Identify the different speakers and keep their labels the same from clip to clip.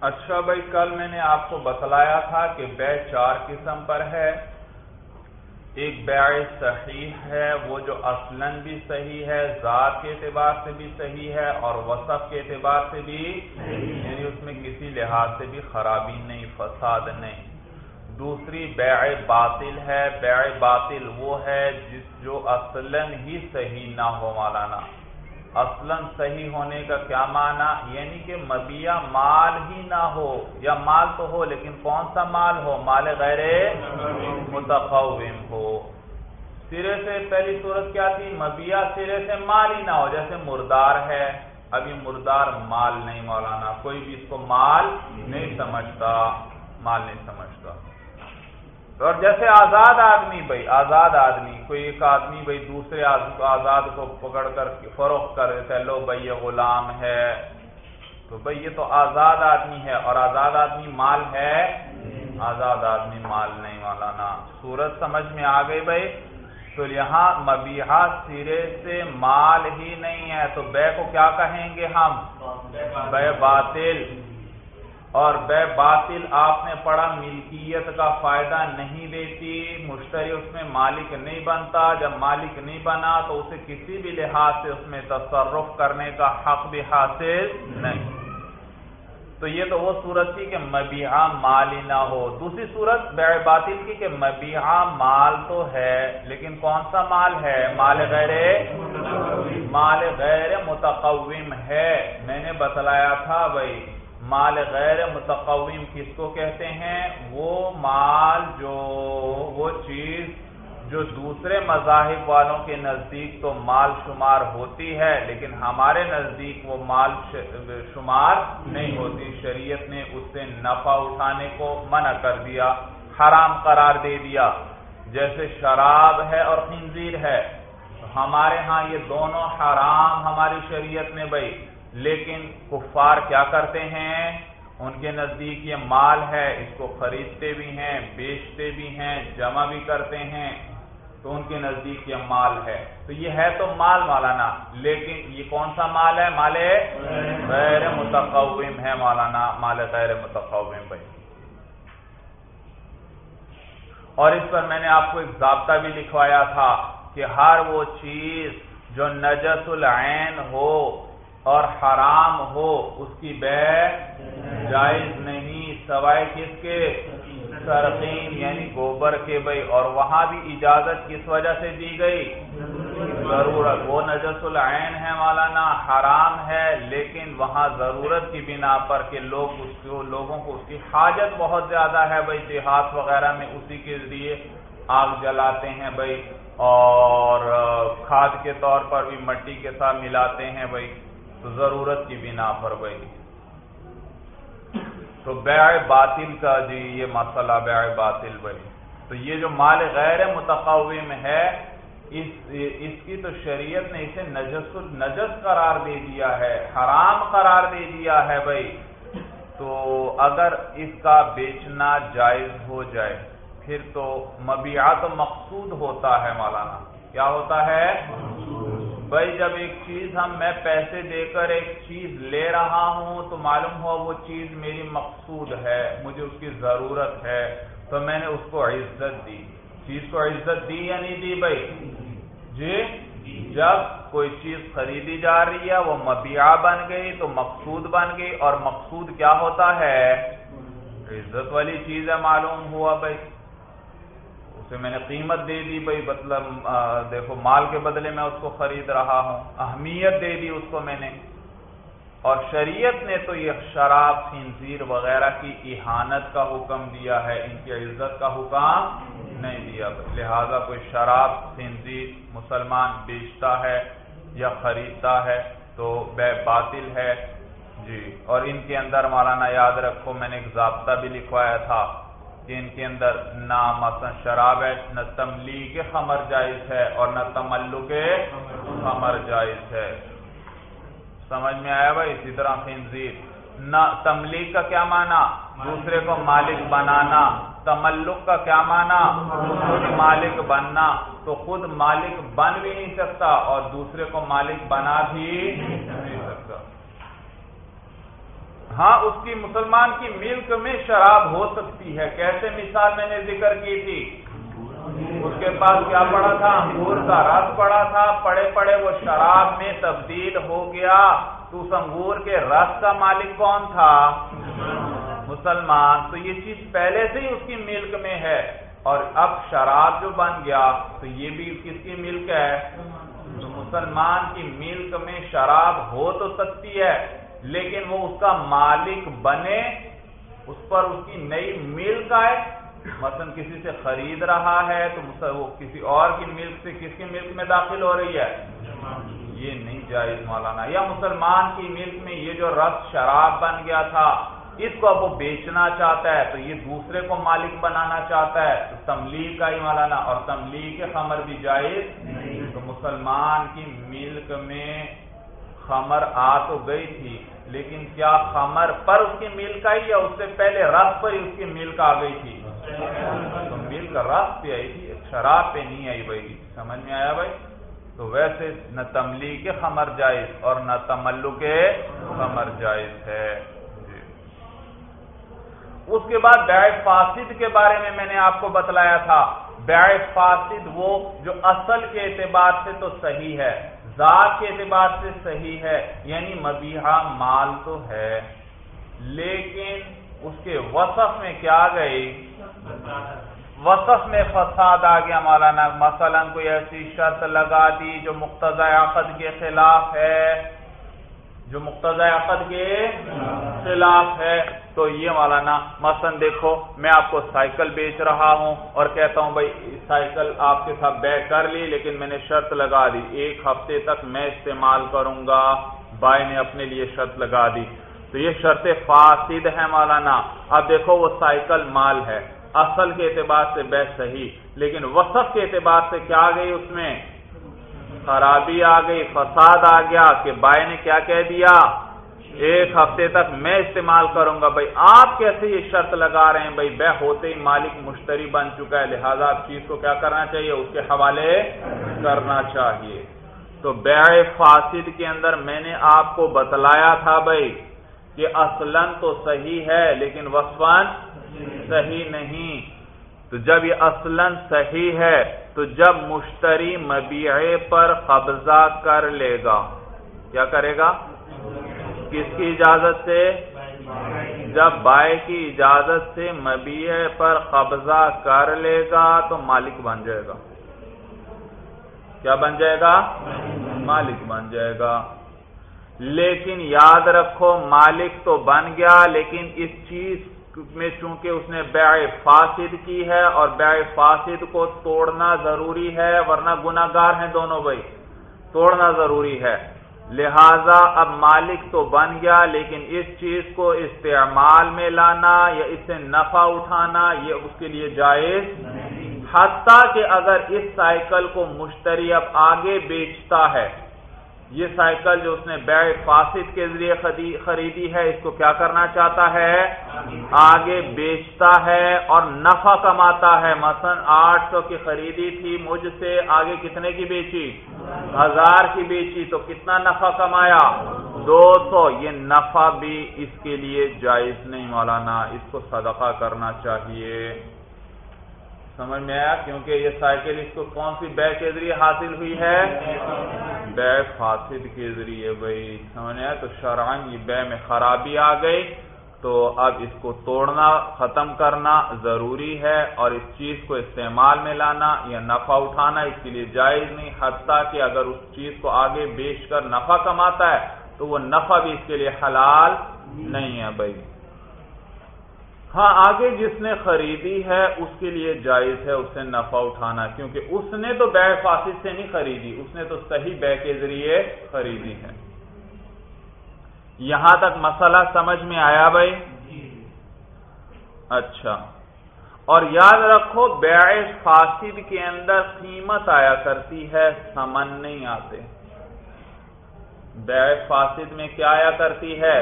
Speaker 1: اچھا بھائی، کل میں نے آپ کو بتلایا تھا کہ بے چار قسم پر ہے۔ ایک بیع صحیح ہے، وہ جو اصلاً بھی صحیح ہے، ذات کے اعتبار سے بھی صحیح ہے اور وصف کے اعتبار سے بھی یعنی اس میں کسی لحاظ سے بھی خرابی نہیں، فساد نہیں۔ دوسری بیع باطل ہے بیع باطل وہ ہے جس جو اصلاً ہی صحیح نہ ہو، مولانا۔ اصلاً صحیح ہونے کا کیا معنی؟ یعنی کہ مبیا مال ہی نہ ہو، یا مال تو ہو لیکن کون سا مال ہو؟ مال غیر متقوم ہو۔ سرے سے پہلی صورت کیا تھی؟ مبیا سرے سے مال ہی نہ ہو، جیسے مردار ہے۔ ابھی مردار مال نہیں، مولانا، کوئی بھی اس کو مال نہیں سمجھتا، مال نہیں سمجھتا۔ اور جیسے آزاد آدمی بھائی، آزاد آدمی، کوئی ایک آدمی بھائی دوسرے آزاد کو پکڑ کر فروخت کر دیتا ہے لو بھائی یہ غلام ہے۔ تو بھائی یہ تو آزاد آدمی ہے اور آزاد آدمی مال ہے؟ آزاد آدمی مال نہیں مولانا۔ سورج سمجھ میں آ گئی بھائی۔ تو یہاں مبیحا سرے سے مال ہی نہیں ہے۔ تو بے کو کیا کہیں گے ہم؟ بے باطل۔ اور بے باطل آپ نے پڑھا، ملکیت کا فائدہ نہیں دیتی، مشتری اس میں مالک نہیں بنتا، جب مالک نہیں بنا تو اسے کسی بھی لحاظ سے اس میں تصرف کرنے کا حق بھی حاصل نہیں۔ تو یہ تو وہ صورت تھی کہ مبیحا مال ہی نہ ہو۔ دوسری صورت، بے باطل کی کہ مبیحا مال تو ہے، لیکن کون سا مال ہے؟ مال غیر مال غیر متقوم ہے۔ میں نے بتلایا تھا بھائی مال غیر متقویم کس کو کہتے ہیں؟ وہ مال جو، وہ چیز جو دوسرے مذاہب والوں کے نزدیک تو مال شمار ہوتی ہے، لیکن ہمارے نزدیک وہ مال شمار نہیں ہوتی۔ شریعت نے اس سے نفع اٹھانے کو منع کر دیا، حرام قرار دے دیا۔ جیسے شراب ہے اور خنزیر ہے ہمارے ہاں یہ دونوں حرام ہماری شریعت میں بھائی۔ لیکن کفار کیا کرتے ہیں؟ ان کے نزدیک یہ مال ہے، اس کو خریدتے بھی ہیں، بیچتے بھی ہیں، جمع بھی کرتے ہیں، تو ان کے نزدیک یہ مال ہے۔ تو یہ ہے تو مال مولانا، لیکن یہ کون سا مال ہے؟ مال غیر متقوم ہے مولانا، مال غیر متقوم بھائی۔ اور اس پر میں نے آپ کو ایک ضابطہ بھی لکھوایا تھا کہ ہر وہ چیز جو نجس العین ہو اور حرام ہو، اس کی بے جائز نہیں، سوائے کس کے؟ سرقین یعنی گوبر کے بھائی۔ اور وہاں بھی اجازت کس وجہ سے دی گئی؟ ضرورت۔ وہ نجس العین ہے مولانا، حرام ہے، لیکن وہاں ضرورت کی بنا پر کہ لوگ اس کو، لوگوں کو اس کی حاجت بہت زیادہ ہے بھائی۔ دیہات وغیرہ میں اسی کے ذریعے آگ جلاتے ہیں بھائی۔ اور کھاد کے طور پر بھی مٹی کے ساتھ ملاتے ہیں بھائی۔ تو ضرورت کی بنا پر بھائی تو بیع باطل کا جی یہ مسئلہ بیع باطل بھائی تو یہ جو مال غیر متقوم ہے، اس اس کی تو شریعت نے اسے نجس نجس قرار دے دیا ہے، حرام قرار دے دیا ہے بھائی۔ تو اگر اس کا بیچنا جائز ہو جائے، پھر تو مبیعات مقصود ہوتا ہے مولانا کیا ہوتا ہے؟ بھائی، جب ایک چیز ہم میں پیسے دے کر ایک چیز لے رہا ہوں تو معلوم ہوا وہ چیز میری مقصود ہے، مجھے اس کی ضرورت ہے، تو میں نے اس کو عزت دی۔ چیز کو عزت دی یا نہیں دی بھائی؟ جی؟ جب کوئی چیز خریدی جا رہی ہے، وہ مبیا بن گئی تو مقصود بن گئی اور مقصود کیا ہوتا ہے؟ عزت والی چیز ہے، معلوم ہوا بھائی۔ اسے میں نے قیمت دے دی بھائی مطلب دیکھو، مال کے بدلے میں اس کو خرید رہا ہوں، اہمیت دے دی اس کو میں نے۔ اور شریعت نے تو یہ شراب، خنزیر وغیرہ کی احانت کا حکم دیا ہے، ان کی عزت کا حکم نہیں دیا۔ لہذا کوئی شراب، خنزیر مسلمان بیچتا ہے یا خریدتا ہے تو بے باطل ہے۔ جی اور ان کے اندر مولانا یاد رکھو، میں نے ایک ضابطہ بھی لکھوایا تھا۔ کہ ان کے اندر نہ مثلا شراب ہے، نہ تملی کے خمر جائز ہے اور نہ تملو کے خمر جائز ہے۔ سمجھ میں آیا بھائی؟ اسی طرح خنزیر۔ نہ تملیغ کا کیا معنی؟ دوسرے کو مالک بنانا۔ تملک کا کیا معنی؟ خود مالک بننا۔ تو خود مالک بن بھی نہیں سکتا اور دوسرے کو مالک بنا بھی نہیں سکتا۔ ہاں اس کی مسلمان کی ملک میں شراب ہو سکتی ہے۔ کیسے مثال میں نے ذکر کی تھی؟ اس کے پاس کیا پڑا تھا؟ انگور کا رس پڑا تھا۔ پڑے پڑے وہ شراب میں تبدیل ہو گیا۔ تو اس انگور کے رس کا مالک کون تھا؟ مسلمان۔ تو یہ چیز پہلے سے ہی اس کی ملک میں ہے۔ اور اب شراب جو بن گیا، تو یہ بھی کس کی ملک ہے؟ تو مسلمان کی ملک میں شراب ہو تو سکتی ہے۔ لیکن وہ اس کا مالک بنے، اس پر اس کی نئی ملک آئے۔ مثلا کسی سے خرید رہا ہے تو وہ کسی اور کی ملک سے کس کی ملک میں داخل ہو رہی ہے؟ یہ نہیں جائز مولانا۔ یا مسلمان کی ملک میں یہ جو رس شراب بن گیا تھا، اس کو اب وہ بیچنا چاہتا ہے تو یہ دوسرے کو مالک بنانا چاہتا ہے۔ تو تملیغ کا ہی مولانا، اور تملیغ کے خمر بھی جائز؟ تو مسلمان کی ملک میں خمر آ تو گئی تھی۔ لیکن کیا خمر پر اس کی ملک آئی یا اس سے پہلے رس پر ہی اس کی ملک آ گئی تھی؟ تو ملک رس پہ آئی تھی شراب پہ نہیں آئی بھائی جی، سمجھ میں آیا بھائی؟ تو ویسے نہ تملی کے خمر جائز اور نہ تملو کے خمر جائز ہے۔ جی۔ اس کے بعد بیع فاسد کے بارے میں میں نے آپ کو بتلایا تھا۔ بیع فاسد وہ جو اصل کے اعتبار سے تو صحیح ہے۔ ذات کے اعتبار سے صحیح ہے یعنی مبیحہ مال تو ہے، لیکن اس کے وصف میں کیا گئی؟ وصف میں فساد آ گیا مولانا۔ مثلا کوئی ایسی شرط لگا دی جو مقتض عقد کے خلاف ہے جو مقتض عقد کے خلاف ہے، تو یہ مولانا مثلا دیکھو، میں آپ کو سائیکل بیچ رہا ہوں اور کہتا ہوں بھائی، سائیکل آپ کے ساتھ بیک کر لی، لیکن میں نے شرط لگا دی۔ ایک ہفتے تک میں استعمال کروں گا۔ بھائی نے اپنے لیے شرط لگا دی۔ تو یہ شرط فاسد ہے مولانا۔ اب دیکھو، وہ سائیکل مال ہے۔ اصل کے اعتبار سے بیس صحیح، لیکن وسط کے اعتبار سے کیا گئی اس میں؟ خرابی آ گئی، فساد آ گیا، کہ بائی نے کیا کہہ دیا؟ ایک ہفتے تک میں استعمال کروں گا۔ بھائی، آپ کیسے یہ شرط لگا رہے ہیں؟ بھائی بے ہوتے ہی مالک مشتری بن چکا ہے، لہذا آپ چیز کو کیا کرنا چاہیے؟ اس کے حوالے کرنا چاہیے۔ تو بیع فاسد کے اندر میں نے آپ کو بتلایا تھا بھائی کہ اصلاً تو صحیح ہے، لیکن وسفان صحیح نہیں۔ تو جب یہ اصلاً صحیح ہے تو جب مشتری مبیعے پر قبضہ کر لے گا، کیا کرے گا؟ کس کی اجازت سے؟ جب بائے کی اجازت سے مبیع پر قبضہ کر لے گا تو مالک بن جائے گا۔ کیا بن جائے گا؟ مالک بن جائے گا۔ لیکن یاد رکھو، مالک تو بن گیا، لیکن اس چیز میں چونکہ اس نے بیع فاسد کی ہے اور بیع فاسد کو توڑنا ضروری ہے، ورنہ گناگار ہیں دونوں بھائی۔ توڑنا ضروری ہے۔ لہذا اب مالک تو بن گیا، لیکن اس چیز کو استعمال میں لانا یا اس سے نفع اٹھانا، یہ اس کے لیے جائز حتیٰ کہ اگر اس سائیکل کو مشتری اب آگے بیچتا ہے۔ یہ سائیکل جو اس نے بیع فاسد کے ذریعے خریدی ہے، اس کو کیا کرنا چاہتا ہے؟ آگے بیچتا ہے اور نفع کماتا ہے۔ مثلا آٹھ سو کی خریدی تھی، مجھ سے آگے کتنے کی بیچی؟ ہزار کی بیچی، تو کتنا نفع کمایا؟ دو سو۔ یہ نفع بھی اس کے لیے جائز نہیں مولانا، اس کو صدقہ کرنا چاہیے۔ سمجھ میں آیا؟ کیونکہ یہ سائیکل اس کو کون سی بے کے ذریعے حاصل ہوئی ہے؟ بے فاسد کے ذریعے بھائی، سمجھ آیا؟ تو شرائن یہ بے میں خرابی آ گئی۔ تو اب اس کو توڑنا، ختم کرنا ضروری ہے اور اس چیز کو استعمال میں لانا یا نفع اٹھانا اس کے لیے جائز نہیں۔ حتیٰ کہ اگر اس چیز کو آگے بیچ کر نفع کماتا ہے، تو وہ نفع بھی اس کے لیے حلال نہیں ہے بھائی۔ ہاں آگے جس نے خریدی ہے اس کے لیے جائز ہے اس سے نفع اٹھانا کیونکہ اس نے تو بے فاسد سے نہیں خریدی اس نے تو صحیح بے کے ذریعے خریدی ہے۔ یہاں تک مسئلہ سمجھ میں آیا بھائی؟ اچھا۔ اور یاد رکھو بیع فاسد کے اندر قیمت آیا کرتی ہے سمن نہیں آتے۔ بیع فاسد میں کیا آیا کرتی ہے؟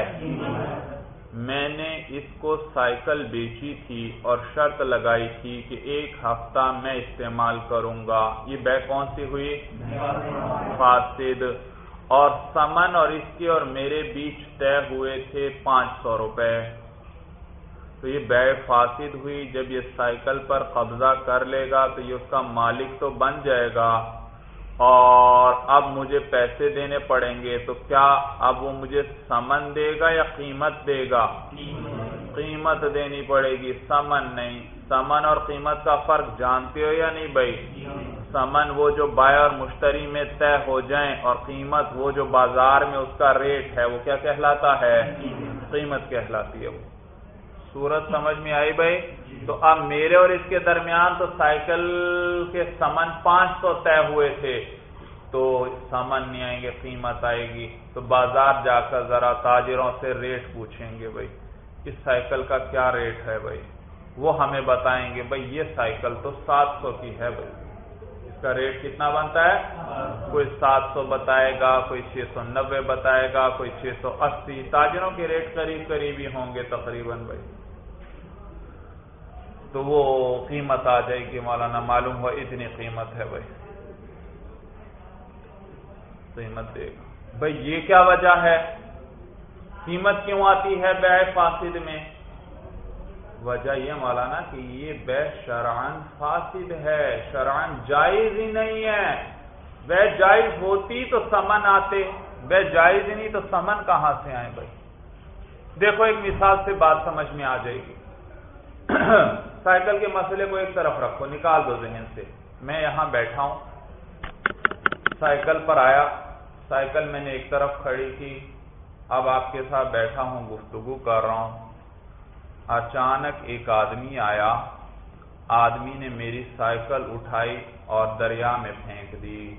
Speaker 1: میں نے اس کو سائیکل بیچی تھی اور شرط لگائی تھی کہ ایک ہفتہ میں استعمال کروں گا۔ یہ بے کون سی ہوئی؟ فاسد۔ اور سمن اور اس کے اور میرے بیچ طے ہوئے تھے پانچ سو روپے۔ تو یہ بے فاسد ہوئی۔ جب یہ سائیکل پر قبضہ کر لے گا تو یہ اس کا مالک تو بن جائے گا۔ اور اب مجھے پیسے دینے پڑیں گے تو کیا اب وہ مجھے سمن دے گا یا قیمت دے گا؟ قیمت دینی پڑے گی، سمن نہیں۔ سمن اور قیمت کا فرق جانتے ہو یا نہیں بھائی؟ سمن وہ جو بائے اور مشتری میں طے ہو جائیں اور قیمت وہ جو بازار میں اس کا ریٹ ہے وہ کیا کہلاتا ہے؟ قیمت کہلاتی ہے وہ۔ صورت سمجھ میں آئی بھائی؟ تو اب میرے اور اس کے درمیان تو سائیکل کے سمن پانچ سو طے ہوئے تھے۔ تو سمن نہیں آئیں گے، قیمت آئے گی۔ تو بازار جا کر ذرا تاجروں سے ریٹ پوچھیں گے بھائی۔ اس سائیکل کا کیا ریٹ ہے بھائی؟ وہ ہمیں بتائیں گے بھائی، یہ سائیکل تو سات سو کی ہے بھائی۔ اس کا ریٹ کتنا بنتا ہے؟ کوئی سات سو بتائے گا، کوئی چھ سو نبے بتائے گا، کوئی چھ سو اسی۔ تاجروں کے ریٹ قریب قریب ہی ہوں گے تقریباً بھائی۔ تو وہ قیمت آ جائے گی مولانا، معلوم ہو اتنی قیمت ہے بھائی۔ قیمت دے گا۔ بھائی، یہ کیا وجہ ہے؟ قیمت کیوں آتی ہے بے فاسد میں؟ وجہ یہ مولانا کہ یہ بے شرعن فاسد ہے شرعن جائز ہی نہیں ہے۔ بے جائز ہوتی تو سمن آتے بے جائز ہی نہیں تو سمن کہاں سے آئے بھائی؟ دیکھو، ایک مثال سے بات سمجھ میں آ جائے گی۔ سائیکل کے مسئلے کو ایک طرف رکھو، نکال دو ذہن سے۔ میں یہاں بیٹھا ہوں۔ سائیکل پر آیا۔ سائیکل میں نے ایک طرف کھڑی کی۔ اب آپ کے ساتھ بیٹھا ہوں، گفتگو کر رہا ہوں۔ اچانک ایک آدمی آیا۔ آدمی نے میری سائیکل اٹھائی اور دریا میں پھینک دی۔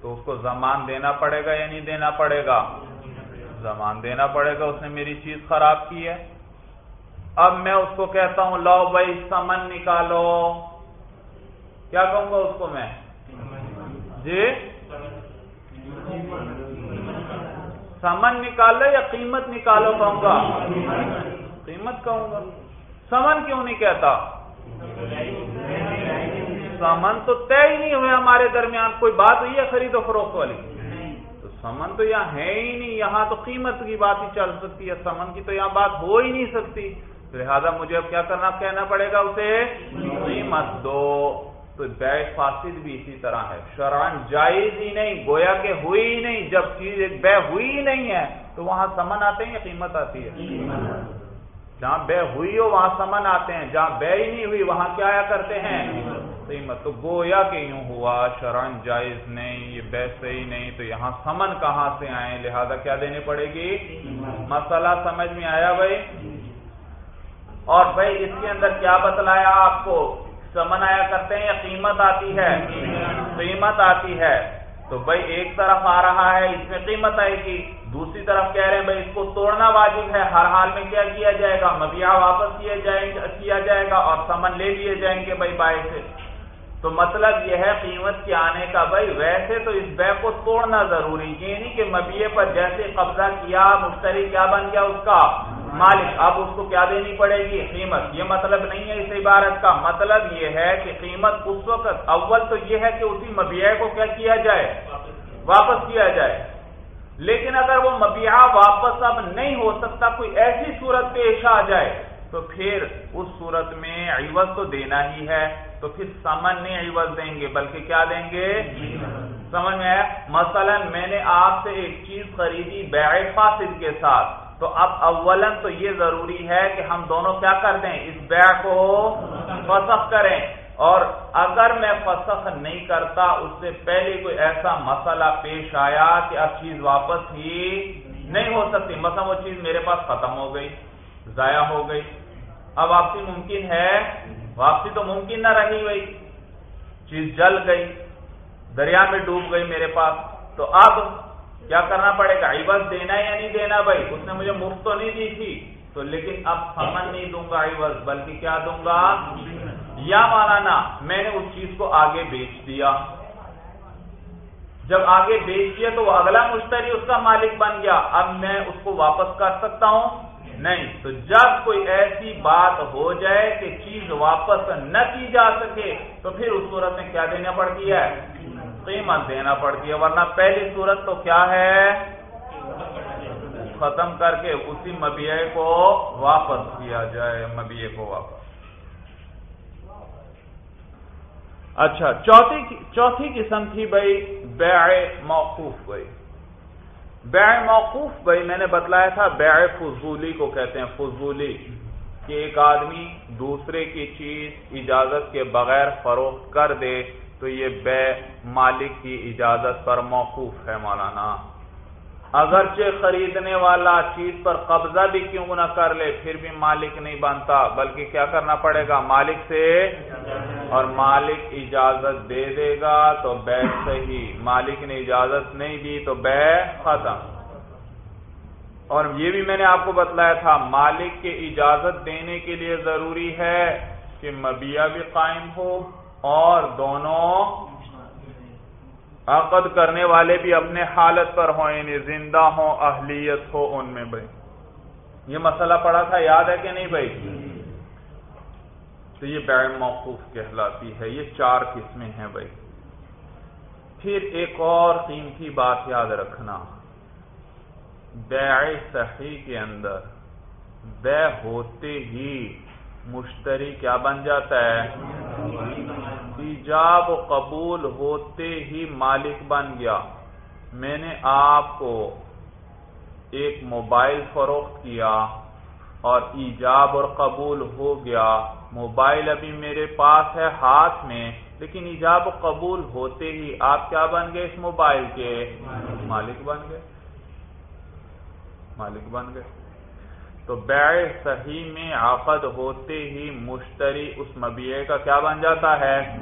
Speaker 1: تو اس کو زمان دینا پڑے گا یا نہیں دینا پڑے گا؟ زمان دینا پڑے گا، اس نے میری چیز خراب کی ہے۔ اب میں اس کو کہتا ہوں لو بھائی سمن نکالو۔ کیا کہوں گا اس کو میں؟ جی؟ سمن نکالو یا قیمت نکالو کہوں گا؟ قیمت کہوں گا۔ سمن کیوں نہیں کہتا؟ سمن تو طے ہی نہیں ہوئے ہمارے درمیان، کوئی بات ہوئی ہے خرید و فروخت والی؟ تو سمن تو یہاں ہے ہی نہیں، یہاں تو قیمت کی بات ہی چل سکتی ہے سمن کی تو یہاں بات ہو ہی نہیں سکتی۔ لہذا مجھے اب کیا کرنا کہنا پڑے گا اسے؟ جی قیمت دو۔ تو بے فاسد بھی اسی طرح ہے۔ شران جائز ہی نہیں، گویا کہ ہوئی ہی نہیں۔ جب چیز ایک بے ہوئی ہی نہیں ہے، تو وہاں سمن آتے ہیں یا قیمت آتی ہے؟ جہاں بے ہوئی ہو، وہاں سمن آتے ہیں۔ جہاں بے ہی نہیں ہوئی، وہاں کیا آیا کرتے ہیں؟ قیمت۔ تو گویا کہ یوں ہوا شران جائز نہیں، یہ بے صحیح نہیں، تو یہاں سمن کہاں سے آئے؟ لہذا کیا دینے پڑے گی؟ مسئلہ سمجھ میں آیا بھائی؟ اور بھائی اس کے اندر کیا بتلایا آپ کو؟ سمن آیا کرتے ہیں یا قیمت آتی ہے؟ قیمت آتی ہے۔ تو بھائی ایک طرف آ رہا ہے، اس میں قیمت آئے گی۔ دوسری طرف کہہ رہے ہیں، بھائی اس کو توڑنا واجب ہے۔ ہر حال میں کیا کیا جائے گا؟ مبیا واپس کیا جائے گا؟ اور سمن لے لیے جائیں گے بھائی بائی سے۔ تو مطلب یہ ہے قیمت کے آنے کا۔ بھائی ویسے تو اس بے کو توڑنا ضروری، یہ نہیں کہ مبیے پر جیسے قبضہ کیا، مشتری کیا بن گیا اس کا؟ مالک، اب اس کو کیا دینی پڑے گی؟ قیمت. یہ مطلب نہیں ہے اس عبارت کا. مطلب یہ ہے کہ قیمت اس وقت اول تو یہ ہے کہ اسی مبیع کو کیا کیا جائے؟ واپس کیا جائے. لیکن اگر وہ مبیعہ واپس اب نہیں ہو سکتا، کوئی ایسی صورت پیش آ جائے، تو پھر اس صورت میں عوض تو دینا ہی ہے. تو پھر سمن نہیں عوض دیں گے، بلکہ کیا دیں گے؟ سمجھ میں مثلا میں نے آپ سے ایک چیز خریدی بیع فاسد کے ساتھ. تو اب اولن تو یہ ضروری ہے کہ ہم دونوں کیا کر دیں؟ اس بیع کو فسخ کریں۔ اور اگر میں فسخ نہیں کرتا، اس سے پہلے کوئی ایسا مسئلہ پیش آیا کہ اب چیز واپس ہی نہیں ہو سکتی۔ مثلا وہ چیز میرے پاس ختم ہو گئی، ضائع ہو گئی۔ اب واپسی ممکن ہے؟ واپسی تو ممکن نہ رہی ہوئی۔ چیز جل گئی، دریا میں ڈوب گئی میرے پاس۔ تو اب کیا کرنا پڑے گا؟ عوض دینا یا نہیں دینا بھائی؟ اس نے مجھے مفت تو نہیں دی تھی۔ تو لیکن اب سمن نہیں دوں گا عوض بلکہ کیا دوں گا؟ یا مانا میں نے اس چیز کو آگے بیچ دیا۔ جب آگے بیچ دیا تو وہ اگلا مشتری اس کا مالک بن گیا۔ اب میں اس کو واپس کر سکتا ہوں؟ نہیں۔ تو جب کوئی ایسی بات ہو جائے کہ چیز واپس نہ کی جا سکے، تو پھر اس صورت میں کیا دینا پڑتی ہے؟ قیمت دینا پڑتی ہے ورنہ پہلی صورت تو کیا ہے؟ ختم کر کے اسی مبیع کو واپس کیا جائے مبیع کو واپس۔ اچھا چوتھی چوتھی قسم تھی بھائی، بیع موقوف بھائی۔ بیع موقوف بھائی، میں نے بتلایا تھا، بیع فضولی کو کہتے ہیں، فضولی۔ کہ ایک آدمی دوسرے کی چیز اجازت کے بغیر فروخت کر دے تو یہ بے مالک کی اجازت پر موقوف ہے مولانا۔ اگرچہ خریدنے والا چیز پر قبضہ بھی کیوں نہ کر لے، پھر بھی مالک نہیں بنتا، بلکہ کیا کرنا پڑے گا؟ مالک سے اور مالک اجازت دے دے گا تو بے صحیح۔ مالک نے اجازت نہیں دی تو بے ختم۔ اور یہ بھی میں نے آپ کو بتلایا تھا، مالک کے اجازت دینے کے لیے ضروری ہے کہ مبیہ بھی قائم ہو اور دونوں عقد کرنے والے بھی اپنے حالت پر ہوں یعنی زندہ ہوں، اہلیت ہو ان میں بھائی۔ یہ مسئلہ پڑا تھا، یاد ہے کہ نہیں بھائی؟ تو یہ بیع موقوف کہلاتی ہے، یہ چار قسمیں ہیں بھائی۔ پھر ایک اور قیمتی بات یاد رکھنا۔ بیع صحیح کے اندر، بے ہوتے ہی مشتری کیا بن جاتا ہے؟ ایجاب و قبول ہوتے ہی مالک بن گیا۔ میں نے آپ کو ایک موبائل فروخت کیا اور ایجاب اور قبول ہو گیا۔ موبائل ابھی میرے پاس ہے ہاتھ میں، لیکن ایجاب و قبول ہوتے ہی آپ کیا بن گئے اس موبائل کے؟ مالک بن گئے۔ مالک بن گئے۔ تو بیع صحیح میں عقد ہوتے ہی مشتری اس مبیعے کا کیا بن جاتا ہے؟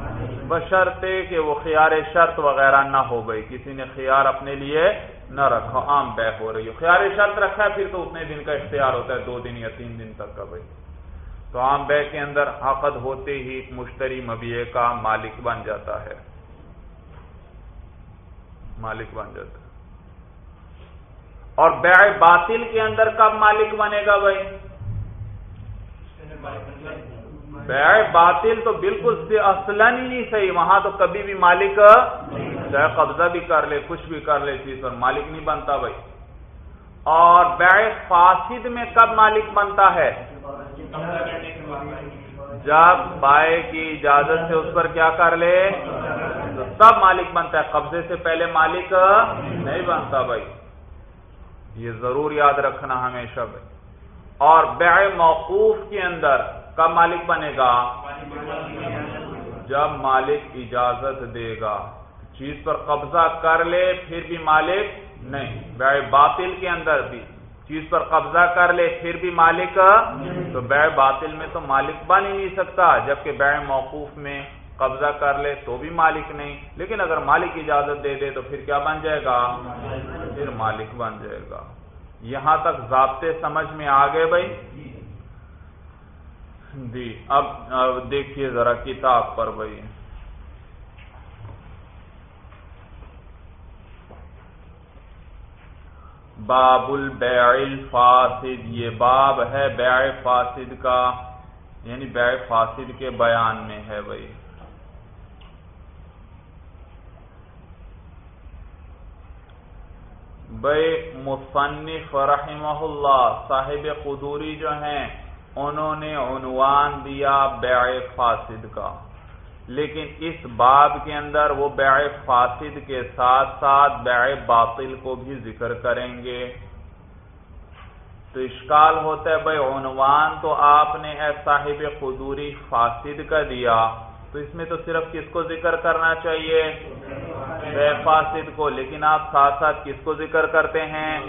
Speaker 1: بشرطے کہ وہ خیار شرط وغیرہ نہ ہو گئی، کسی نے خیار اپنے لیے نہ رکھا، عام بے ہو رہی ہو۔ خیار شرط رکھا ہے، پھر تو اتنے دن کا اختیار ہوتا ہے، دو دن یا تین دن تک کا بھائی۔ تو عام بے کے اندر عقد ہوتے ہی مشتری مبیعے کا مالک بن جاتا ہے۔ مالک بن جاتا ہے۔ اور بیع باطل کے اندر کب مالک بنے گا بھائی؟ بیع باطل تو بالکل اصلا ہی نہیں صحیح، وہاں تو کبھی بھی مالک چاہے قبضہ بھی کر لے، کچھ بھی کر لے، چیز پر مالک نہیں بنتا بھائی۔ اور بیع فاسد میں کب مالک بنتا ہے؟ جب بائے کی اجازت سے اس پر کیا کر لے، تو تب مالک بنتا ہے۔ قبضے سے پہلے مالک نہیں بنتا بھائی۔ یہ ضرور یاد رکھنا ہمیشہ بھائی اور بیع موقوف کے اندر کب مالک بنے گا۔ جب مالک اجازت دے گا۔ چیز پر قبضہ کر لے، پھر بھی مالک نہیں۔ بیع باطل کے اندر بھی۔ چیز پر قبضہ کر لے، پھر بھی مالک تو بیع باطل میں تو مالک بن ہی نہیں سکتا، جبکہ بیع موقوف میں قبضہ کر لے تو بھی مالک نہیں، لیکن اگر مالک اجازت دے دے تو پھر کیا بن جائے گا؟ پھر مالک بن جائے گا۔ یہاں تک ضابطے سمجھ میں آ گئے بھائی؟ جی اب دیکھیے ذرا کتاب پر بھائی۔ باب البیع الفاسد، یہ باب ہے بیع فاسد کا یعنی بیع فاسد کے بیان میں ہے بھائی۔ بے مصنف رحمہ اللہ، صاحب قدوری جو ہیں، انہوں نے عنوان دیا بیع فاسد کا۔ لیکن اس باب کے اندر وہ بیع فاسد کے ساتھ ساتھ بیع باطل کو بھی ذکر کریں گے۔ تو اشکال ہوتا ہے، بھائی عنوان تو آپ نے اے صاحب قدوری فاسد کا دیا، تو اس میں تو صرف کس کو ذکر کرنا چاہیے؟ فاسد کو، لیکن آپ ساتھ ساتھ کس کو ذکر کرتے ہیں؟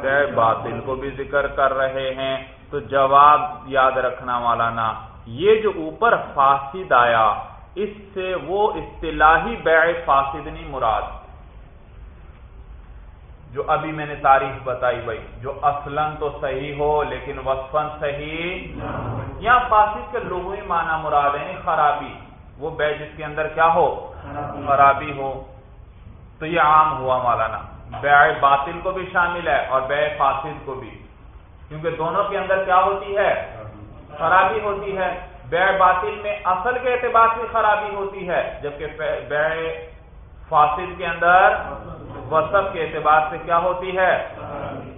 Speaker 1: بے باطل کو بھی ذکر کر رہے ہیں۔ تو جواب یاد رکھنا والا نا یہ جو اوپر فاسد آیا، اس سے وہ اصطلاحی بیع فاسد نہیں مراد۔ جو ابھی میں نے تاریخ بتائی بھائی، جو اصلاً تو صحیح ہو لیکن وصفن صحیح یا فاسد کے لوگوں ہی مانا مراد ہے خرابی، وہ بے جس کے اندر کیا ہو؟ خرابی ہو۔ تو یہ عام ہوا مولانا۔ بیع باطل کو بھی شامل ہے اور بیع فاسد کو بھی۔ کیونکہ دونوں کے اندر کیا ہوتی ہے؟ خرابی ہوتی ہے۔ بیع باطل میں اصل کے اعتبار سے خرابی ہوتی ہے، جبکہ بیع فاسد کے اندر وصف کے اعتبار سے کیا ہوتی ہے؟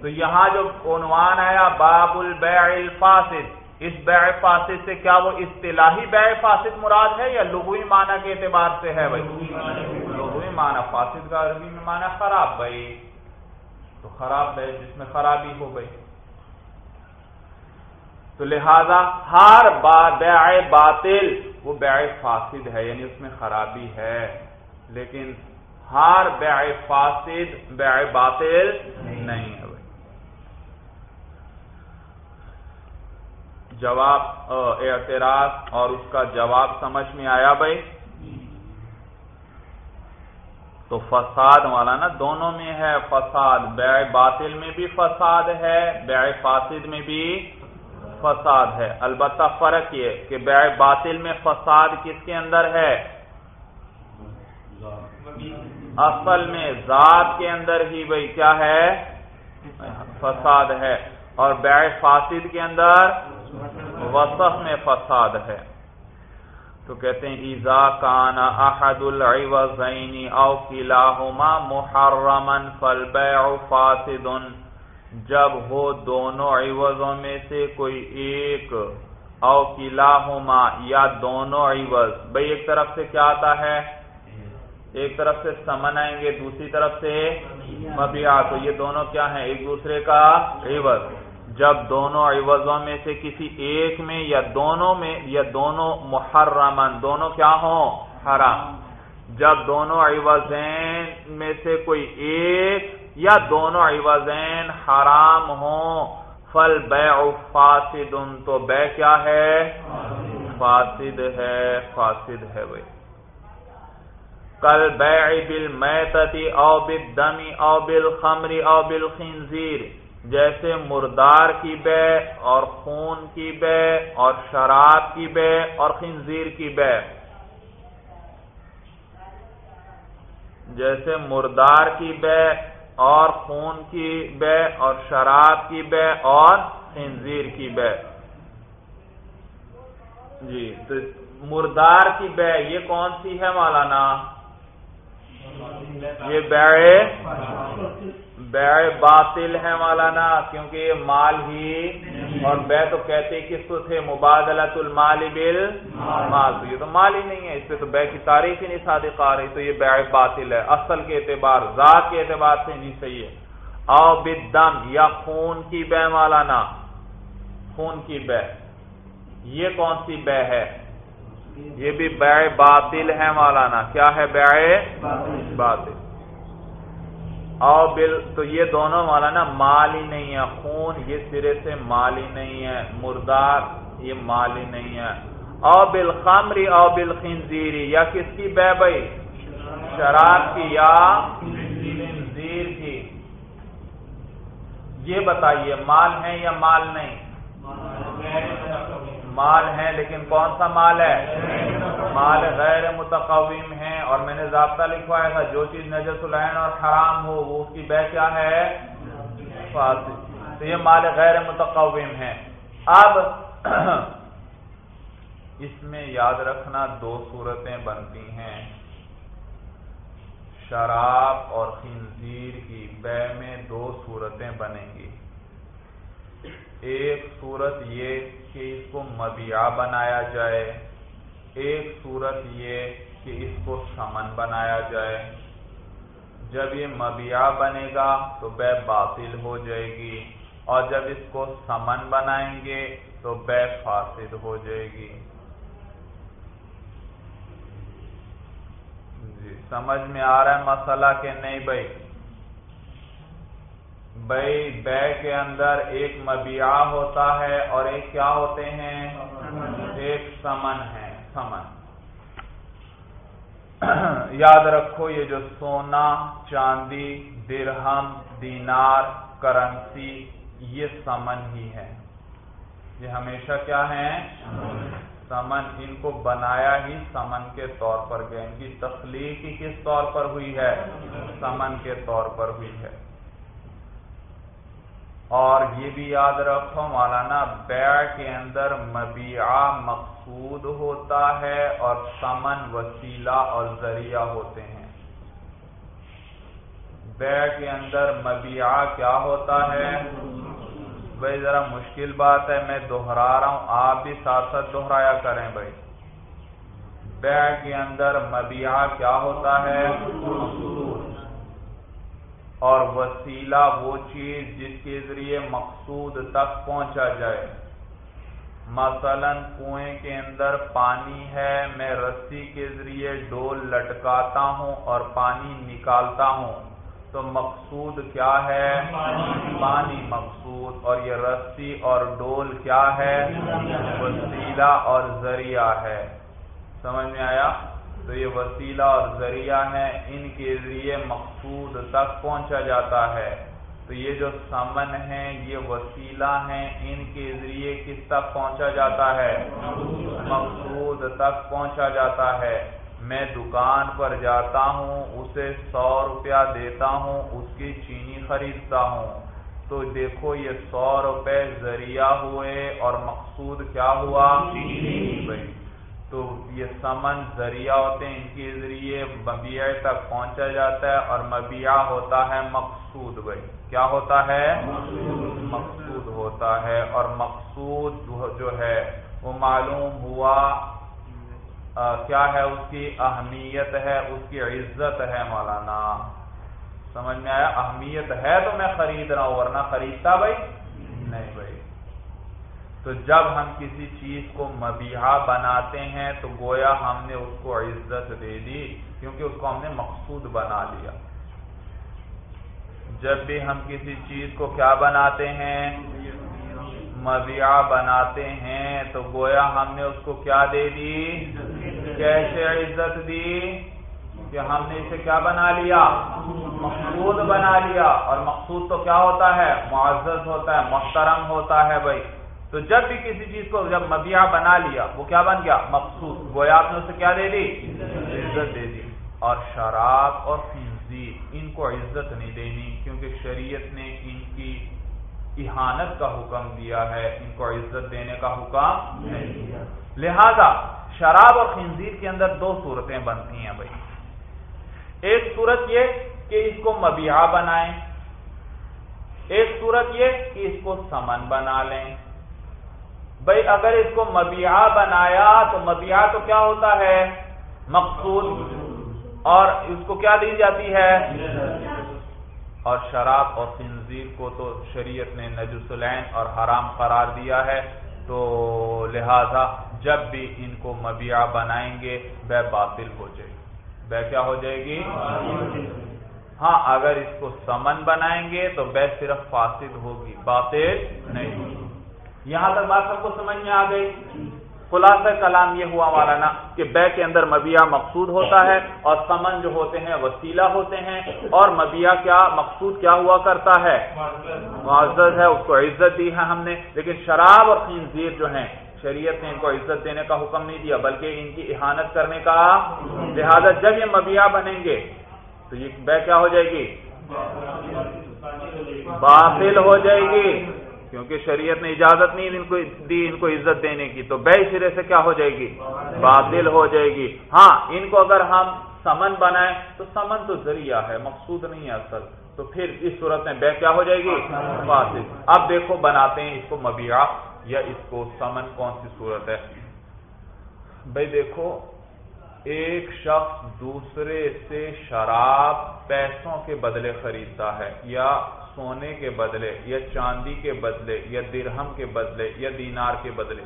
Speaker 1: تو یہاں جو عنوان آیا، باب البیع الفاسد۔ اس بیع فاسد سے کیا وہ اصطلاحی بیع فاسد مراد ہے یا لغوی معنی کے اعتبار سے ہے بھائی؟ معنی فاسد کا عربی میں معنی خراب بھائی۔ تو خراب بیع جس میں خرابی ہو گئی۔ تو لہذا ہر با بیع باطل وہ بیع فاسد ہے یعنی اس میں خرابی ہے۔ لیکن ہر بیع فاسد بیع باطل نہیں ہے جواب، اعتراض اور اس کا جواب سمجھ میں آیا بھائی؟ تو فساد والا نا، دونوں میں ہے فساد بیع باطل میں بھی فساد ہے بیع فاسد میں بھی فساد ہے۔ البتہ فرق یہ کہ بیع باطل میں فساد کس کے اندر ہے؟ اصل میں ذات کے اندر ہی بھائی، کیا ہے؟ فساد ہے۔ اور بیع فاسد کے اندر وصف میں فساد ہے۔ تو کہتے ہیں ایزا کان احد العوضین او کلاہما محرما فالبیع فاسد. جب ہو دونوں عوضوں میں سے کوئی ایک او کلاہما یا دونوں عوض، بھئی ایک طرف سے کیا آتا ہے؟ ایک طرف سے سمن آئیں گے، دوسری طرف سے مبیعہ تو یہ دونوں کیا ہیں؟ ایک دوسرے کا عوض۔ جب دونوں عوضوں میں سے کسی ایک میں یا دونوں میں یا دونوں محرمن دونوں کیا ہوں؟ حرام۔ جب دونوں عوضین میں سے کوئی ایک یا دونوں عوضین حرام ہوں فل بے فاسد، تو بے کیا ہے؟ فاسد ہے فاسد ہے بھائی کل بے بل میتی او بل دمی او بل خمری او بل خنزیر جیسے مردار کی بے اور خون کی بے اور شراب کی بے اور خنزیر کی بے۔ جیسے مردار کی بے اور خون کی بے اور شراب کی بے اور خنزیر کی بے۔ جی تو مردار کی بے، یہ کون سی ہے مولانا؟ یہ بے۔ بیع باطل ہے مولانا کیونکہ یہ مال ہی اور بے تو کہتے کس کو تھے؟ مبادلت المال بل مال۔ تو یہ تو مال ہی نہیں ہے اس پہ تو بے کی تاریخ ہی نہیں صادق آ رہی تو یہ بیع باطل ہے۔ اصل کے اعتبار ذات کے اعتبار سے نہیں صحیح ہے۔ او بدم یا خون کی بے مولانا۔ خون کی بے۔ یہ کون سی بے ہے؟ یہ بھی بیع باطل ہے مولانا۔ کیا ہے بیع باطل۔ او بل تو یہ دونوں والا نا مال ہی نہیں ہے۔ خون یہ سرے سے مال ہی نہیں ہے۔ مردار یہ مال ہی نہیں ہے۔ او بل او بل خنزیری، یا کس کی بے بھائی؟ شراب کی یا خنزیر کی۔ یہ بتائیے، مال ہے یا مال نہیں؟ مال ہے، لیکن کون سا مال ہے؟ مال غیر متقویم ہے اور میں نے ضابطہ لکھوایا تھا، جو چیز نجس العین اور حرام ہو، وہ اس کی بے کیا ہے۔ تو یہ مال غیر متقویم ہے اب اس میں یاد رکھنا دو صورتیں بنتی ہیں۔ شراب اور خنزیر کی بے میں دو صورتیں بنیں گی۔ ایک صورت یہ کہ اس کو مبیا بنایا جائے۔ ایک صورت یہ کہ اس کو سمن بنایا جائے۔ جب یہ مبیا بنے گا تو بے باطل ہو جائے گی اور جب اس کو سمن بنائیں گے تو بے فاسد ہو جائے گی۔ جی سمجھ میں آ رہا ہے مسئلہ کہ نہیں بھائی؟ بھائی بے کے اندر ایک مبیا ہوتا ہے اور ایک کیا ہوتے ہیں؟ ایک سمن ہے۔ سمن۔ یاد رکھو یہ جو سونا، چاندی، درہم، دینار، کرنسی، یہ سمن ہی ہے۔ یہ ہمیشہ کیا ہے سمن۔ ان کو بنایا ہی سمن کے طور پر گئے۔ ان کی تخلیق ہی کس طور پر ہوئی ہے؟ سمن کے طور پر ہوئی ہے۔ اور یہ بھی یاد رکھو، مولانا بیع کے اندر مبیعہ مقصود ہوتا ہے اور سمن وسیلہ اور ذریعہ ہوتے ہیں۔ بے کے اندر مبیع کیا ہوتا ہے؟ بھائی ذرا مشکل بات ہے، میں دوہرا رہا ہوں۔ آپ بھی ساتھ ساتھ دوہرایا کریں بھائی۔ بے کے اندر مبیع کیا ہوتا ہے؟ اور وسیلہ وہ چیز جس کے ذریعے مقصود تک پہنچا جائے۔ مثلا کنویں کے اندر پانی ہے، میں رسی کے ذریعے ڈول لٹکاتا ہوں اور پانی نکالتا ہوں۔ تو مقصود کیا ہے؟ پانی مقصود۔ اور یہ رسی اور ڈول کیا ہے؟ وسیلہ اور ذریعہ ہے۔ سمجھ میں آیا؟ تو یہ وسیلہ اور ذریعہ ہے ان کے ذریعے مقصود تک پہنچا جاتا ہے۔ تو یہ جو سمن ہے یہ وسیلہ ہیں، ان کے ذریعے کس تک پہنچا جاتا ہے؟ مقصود تک پہنچا جاتا ہے۔ میں دکان پر جاتا ہوں، اسے سو روپیہ دیتا ہوں، اس کی چینی خریدتا ہوں۔ تو دیکھو، یہ سو روپے ذریعہ ہوئے اور مقصود کیا ہوا؟ چینی تو یہ سمن ذریعہ ہوتے ہیں، ان کے ذریعے مبیع تک پہنچا جاتا ہے اور مبیع ہوتا ہے مقصود بھائی۔ کیا ہوتا ہے؟ مقصود ہوتا ہے اور مقصود جو ہے، وہ معلوم ہوا کیا ہے؟ اس کی اہمیت ہے، اس کی عزت ہے مولانا۔ سمجھ میں آیا؟ اہمیت ہے تو میں خرید رہا ہوں، ورنہ خریدتا بھائی۔ تو جب ہم کسی چیز کو مبیحہ بناتے ہیں تو گویا ہم نے اس کو عزت دے دی، کیونکہ اس کو ہم نے مقصود بنا لیا۔ جب بھی ہم کسی چیز کو کیا بناتے ہیں؟ مبیعہ بناتے ہیں، تو گویا ہم نے اس کو کیا دے دی؟ کیسے عزت دی؟ کہ ہم نے اسے کیا بنا لیا؟ مقصود بنا لیا۔ اور مقصود تو کیا ہوتا ہے؟ معزز ہوتا ہے، محترم ہوتا ہے بھائی۔ تو جب بھی کسی چیز کو جب مبیعہ بنا لیا، وہ کیا بن گیا؟ مقصود گویا آپ نے اسے کیا دے دی؟ عزت دے دی۔ اور شراب اور خنزیر ان کو عزت نہیں دینی، کیونکہ شریعت نے ان کی احانت کا حکم دیا ہے۔ ان کو عزت دینے کا حکم نہیں دیا۔ لہذا شراب اور خنزیر کے اندر دو صورتیں بنتی ہیں بھائی۔ ایک صورت یہ کہ اس کو مبیعہ بنائیں۔ ایک صورت یہ کہ اس کو سمن بنا لیں۔ بھائی اگر اس کو مبیعہ بنایا تو مبیعہ تو کیا ہوتا ہے؟ مقصود. اور اس کو کیا دی جاتی ہے؟ اور شراب اور خنزیر کو تو شریعت نے نجس العین اور حرام قرار دیا ہے، تو لہذا جب بھی ان کو مبیعہ بنائیں گے، بے باطل ہو جائے گی۔ بے کیا ہو جائے گی؟ ہاں اگر اس کو سمن بنائیں گے تو بے صرف فاسد ہوگی، باطل نہیں۔ ہوگی یہاں تک بات سب کو سمجھ میں آ گئی۔ خلاصہ کلام یہ ہوا مولانا کہ بے کے اندر مبیہ مقصود ہوتا ہے اور سمن جو ہوتے ہیں وسیلہ ہوتے ہیں اور مبیہ کیا مقصود کیا ہوا کرتا ہے؟ معزز ہے، اس کو عزت دی ہے ہم نے۔ لیکن شراب اور خنزیر جو ہیں، شریعت نے ان کو عزت دینے کا حکم نہیں دیا، بلکہ ان کی احانت کرنے کا۔ لہذا جب یہ مبیہ بنیں گے، تو یہ بے کیا ہو جائے گی؟ باطل ہو جائے گی۔ کیونکہ شریعت نے اجازت نہیں ان کو دی ان کو عزت دینے کی، تو بے سرے سے کیا ہو جائے گی؟ باطل ہو جائے گی۔ ہاں ان کو اگر ہم سمن بنائیں، تو سمن تو ذریعہ ہے، مقصود نہیں ہے اصل۔ تو پھر اس صورت میں بے کیا ہو جائے گی؟ باطل۔ اب دیکھو، بناتے ہیں اس کو مبیا یا اس کو سمن، کون سی صورت ہے؟ بھائی دیکھو، ایک شخص دوسرے سے شراب، پیسوں کے بدلے خریدتا ہے یا سونے کے بدلے یا چاندی کے بدلے یا درہم کے بدلے یا دینار کے بدلے۔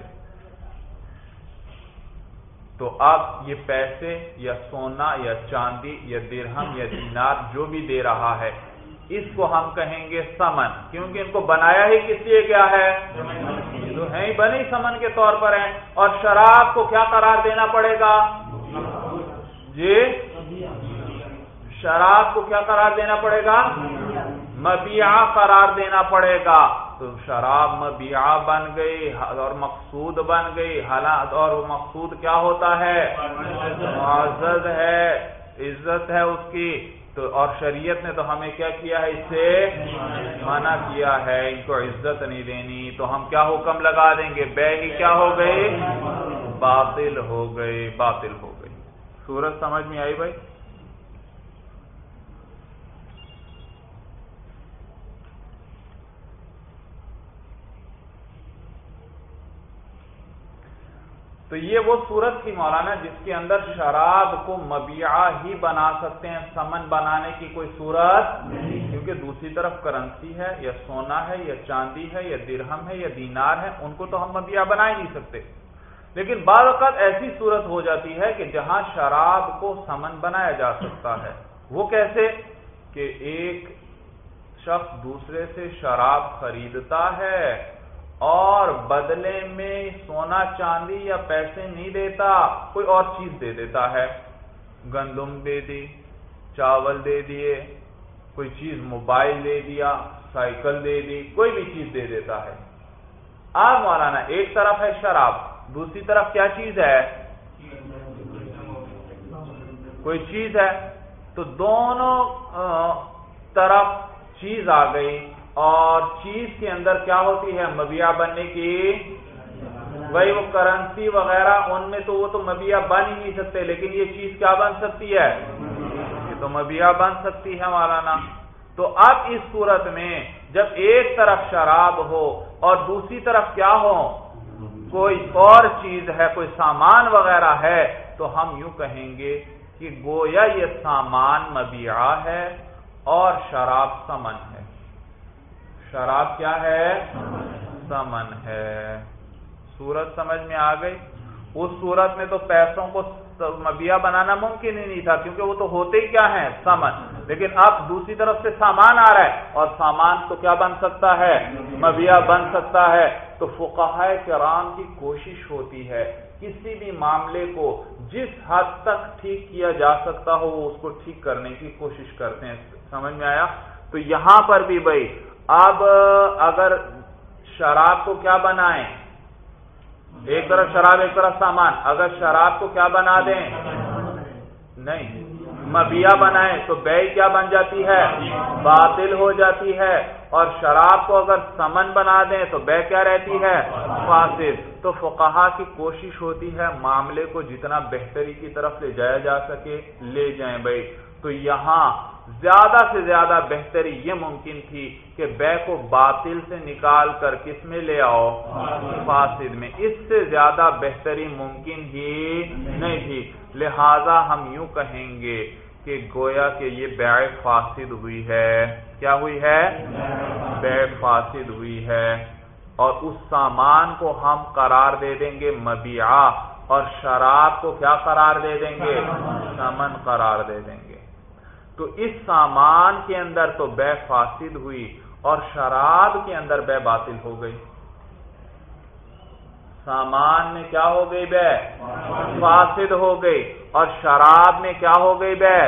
Speaker 1: تو اب یہ پیسے یا سونا یا چاندی یا درہم یا دینار جو بھی دے رہا ہے، اس کو ہم کہیں گے سمن۔ کیونکہ ان کو بنایا ہی کس لیے کیا ہے؟ تو ہے ہی بنے سمن کے طور پر ہیں۔ اور شراب کو کیا قرار دینا پڑے گا؟ جی؟ شراب کو کیا قرار دینا پڑے گا؟ مبیعہ قرار دینا پڑے گا۔ تو شراب مبیعہ بن گئی، اور مقصود بن گئی۔ حالات اور وہ مقصود کیا ہوتا ہے؟ معزز ہے، عزت ہے اس کی۔ تو اور شریعت نے تو ہمیں کیا کیا ہے؟ اس سے منع کیا ہے۔ ان کو عزت نہیں دینی۔ تو ہم کیا حکم لگا دیں گے؟ بے ہی کیا ہو گئی؟ باطل ہو گئی، باطل ہو گئی۔ سورج سمجھ میں آئی بھائی؟ تو یہ وہ صورت تھی مولانا جس کے اندر شراب کو مبیعہ ہی بنا سکتے ہیں سمن بنانے کی کوئی صورت کیونکہ دوسری طرف کرنسی ہے یا سونا ہے یا چاندی ہے یا درہم ہے یا دینار ہے ان کو تو ہم مبیعہ بنا ہی نہیں سکتے۔ لیکن بعض اوقات ایسی صورت ہو جاتی ہے کہ جہاں شراب کو سمن بنایا جا سکتا ہے۔ وہ کیسے؟ کہ ایک شخص دوسرے سے شراب خریدتا ہے۔ اور بدلے میں سونا چاندی یا پیسے نہیں دیتا، کوئی اور چیز دے دیتا ہے۔ گندم دے دی، چاول دے دیے، کوئی چیز موبائل دے دیا سائیکل دے دی، کوئی بھی چیز دے دیتا ہے۔ آپ مولانا، ایک طرف ہے شراب، دوسری طرف کیا چیز ہے؟ کوئی چیز ہے۔ تو دونوں طرف چیز آ گئی۔ اور چیز کے اندر کیا ہوتی ہے؟ مبیا بننے کی وہی وہ کرنسی وغیرہ، ان میں تو وہ تو مبیا بن ہی نہیں سکتے، لیکن یہ چیز کیا بن سکتی ہے؟ یہ تو مبیا بن سکتی ہے مولانا۔ تو اب اس صورت میں جب ایک طرف شراب ہو اور دوسری طرف کیا ہو؟ کوئی اور چیز ہے، کوئی سامان وغیرہ ہے، تو ہم یوں کہیں گے کہ گویا یہ سامان مبیا ہے اور شراب سمن ہے۔ شراب کیا ہے؟ سمن ہے۔ سورت سمجھ میں آ گئی؟ اس صورت میں تو پیسوں کو مبیا بنانا ممکن ہی نہیں تھا، کیونکہ وہ تو ہوتے ہی کیا ہیں؟ سمن۔ لیکن اب دوسری طرف سے سامان آ رہا ہے۔ اور سامان تو کیا بن سکتا ہے؟ مبیا بن سکتا ہے۔ تو فقہ کرام کی کوشش ہوتی ہے کسی بھی معاملے کو جس حد تک ٹھیک کیا جا سکتا ہو، وہ اس کو ٹھیک کرنے کی کوشش کرتے ہیں۔ سمجھ میں آیا؟ تو یہاں پر بھی بھائی اب اگر شراب کو کیا بنائیں؟ ایک طرف شراب، ایک طرف سامان۔ اگر شراب کو کیا بنا دیں؟ نہیں۔ مبیا بنائیں تو بے کیا بن جاتی ہے؟ باطل ہو جاتی ہے۔ اور شراب کو اگر سمن بنا دیں تو بے کیا رہتی ہے؟ فاسد۔ تو فقہا کی کوشش ہوتی ہے معاملے کو جتنا بہتری کی طرف لے جایا جا سکے، لے جائیں بھائی۔ تو یہاں زیادہ سے زیادہ بہتری یہ ممکن تھی کہ بے کو باطل سے نکال کر کس میں لے آؤ؟ فاسد میں۔ اس سے زیادہ بہتری ممکن ہی نہیں تھی۔ لہذا ہم یوں کہیں گے کہ گویا کہ یہ بے فاسد ہوئی ہے۔ کیا ہوئی ہے؟ بے فاسد ہوئی ہے۔ اور اس سامان کو ہم قرار دے دیں گے مبیعہ۔ اور شراب کو کیا قرار دے دیں گے؟ سمن قرار دے دیں گے۔ تو اس سامان کے اندر تو بے فاسد ہوئی اور شراب کے اندر بے باطل ہو گئی۔ سامان میں کیا ہو گئی بے؟ فاسد ہو گئی۔ اور شراب میں کیا ہو گئی بے؟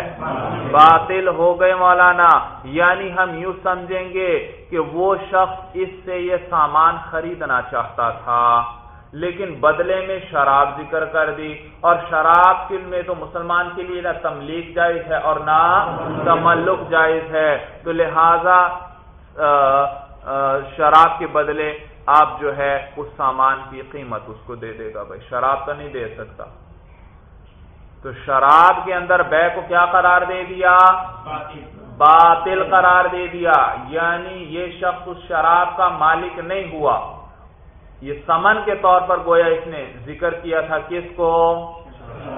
Speaker 1: باطل ہو گئے مولانا۔ یعنی ہم یوں سمجھیں گے کہ وہ شخص اس سے یہ سامان خریدنا چاہتا تھا۔ لیکن بدلے میں شراب ذکر کر دی اور شراب فلم میں تو مسلمان کے لیے نہ تملیغ جائز ہے اور نہ تملک جائز ہے۔ تو لہذا شراب کے بدلے آپ جو ہے اس سامان کی قیمت اس کو دے دے گا بھائی۔ شراب تو نہیں دے سکتا۔ تو شراب کے اندر بے کو کیا قرار دے دیا؟ باطل قرار دے دیا۔ یعنی یہ شخص اس شراب کا مالک نہیں ہوا۔ یہ سمن کے طور پر گویا اس نے ذکر کیا تھا کس کو؟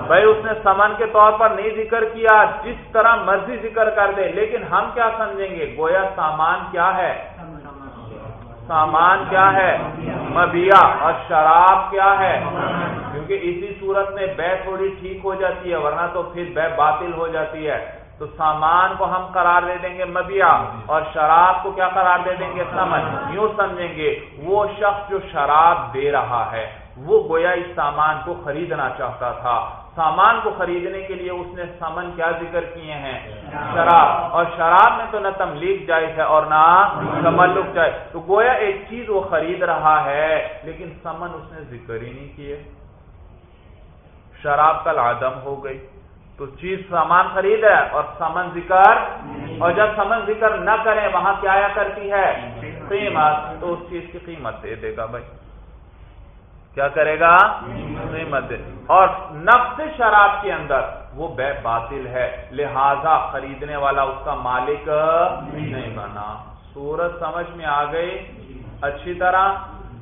Speaker 1: بھائی، اس نے سمن کے طور پر نہیں ذکر کیا، جس طرح مرضی ذکر کر دے، لیکن ہم کیا سمجھیں گے؟ گویا سامان کیا ہے؟ سامان کیا ہے؟ مبیا اور شراب کیا ہے؟ کیونکہ اسی صورت میں بے تھوڑی ٹھیک ہو جاتی ہے، ورنہ تو پھر بے باطل ہو جاتی ہے۔ تو سامان کو ہم قرار دے دیں گے مبیا اور شراب کو کیا قرار دے دیں گے؟ سمجھ یوں سمجھیں گے، وہ شخص جو شراب دے رہا ہے، وہ گویا اس سامان کو خریدنا چاہتا تھا۔ سامان کو خریدنے کے لیے اس نے سمن کیا ذکر کیے ہیں؟ شراب۔ اور شراب میں تو نہ تملیغ جائز ہے اور نہ تملک جائز۔ تو گویا ایک چیز وہ خرید رہا ہے، لیکن سمن اس نے ذکر ہی نہیں کیے۔ شراب کل آدم ہو گئی۔ تو چیز سامان خرید ہے اور سمن ذکر اور جب سمن ذکر نہ کریں، وہاں کیا آیا کرتی ہے؟ قیمت۔ تو اس چیز کی قیمت دے دے گا بھائی۔ کیا کرے گا؟ قیمت دے۔ اور نفس شراب کے اندر وہ بے باطل ہے۔ لہذا خریدنے والا اس کا مالک نہیں بنا۔ سورج سمجھ میں آ گئی؟ اچھی طرح۔